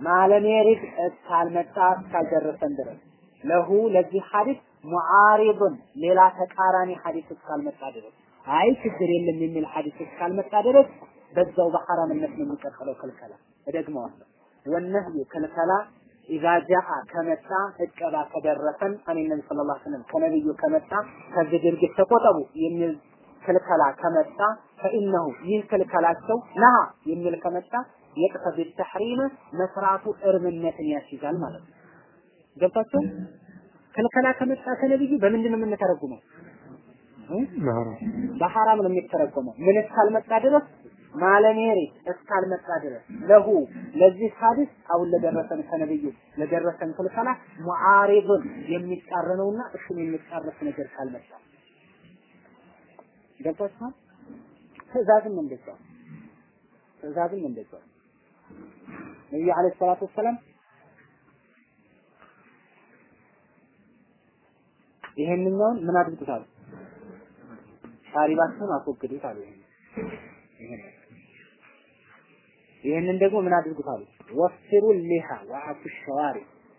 ማለም የሪድ እስካልመጣ እስካልደረሰን ድረስ ለሁ ለዚህ ሐዲስ ሙዓሪዱን ሌላ ተቃራኒ ሐዲስ እስካልመጣ ድረስ አይ ችግር የለም የሚል ሐዲስ እስካልመጣ ድረስ በዛው በሐራምነት ነው የሚቀጥለው ክልከላ። እደግመዋለሁ። ወነህዩ ክልከላ ኢዛ ጃአ ከመጣ እቀባ ከደረሰን አን ነቢ ስለ ላ ስለም ከነቢዩ ከመጣ ከዚህ ድርጊት ተቆጠቡ የሚል ክልከላ ከመጣ ፈኢነሁ ይህ ክልከላቸው ነሃ የሚል ከመጣ የቅተቢ ተሕሪመ መስራቱ እርምነትን ያስይዛል ማለት ነው። ገብታችሁ ክልከላ ከመጣ ከነቢዩ በምንድን ነው የምንተረጉመው? በሐራም ነው የሚተረጎመው። ምን እስካልመጣ ድረስ ማለሜሪ እስካልመጣ ድረስ ለሁ ለዚህ ሐዲስ አሁን ለደረሰን ከነብዩ ለደረሰን ክልከላ ሙዓሪዱን የሚቃረነውና እሱን የሚቃረስ ነገር ካልመጣ ገብቷችኋል? ትእዛዝም እንደዛው ትእዛዝም እንደዛው ነብዩ አለይሂ ሰላቱ ወሰላም ይሄንኛውን ምን አድርጉታል? ሻሪባችሁን አስወግዱት አሉ። ይሄን ይህንን ደግሞ ምን አድርጉታሉ? ወፍሩ ሊሃ ወአፉ ሸዋሪ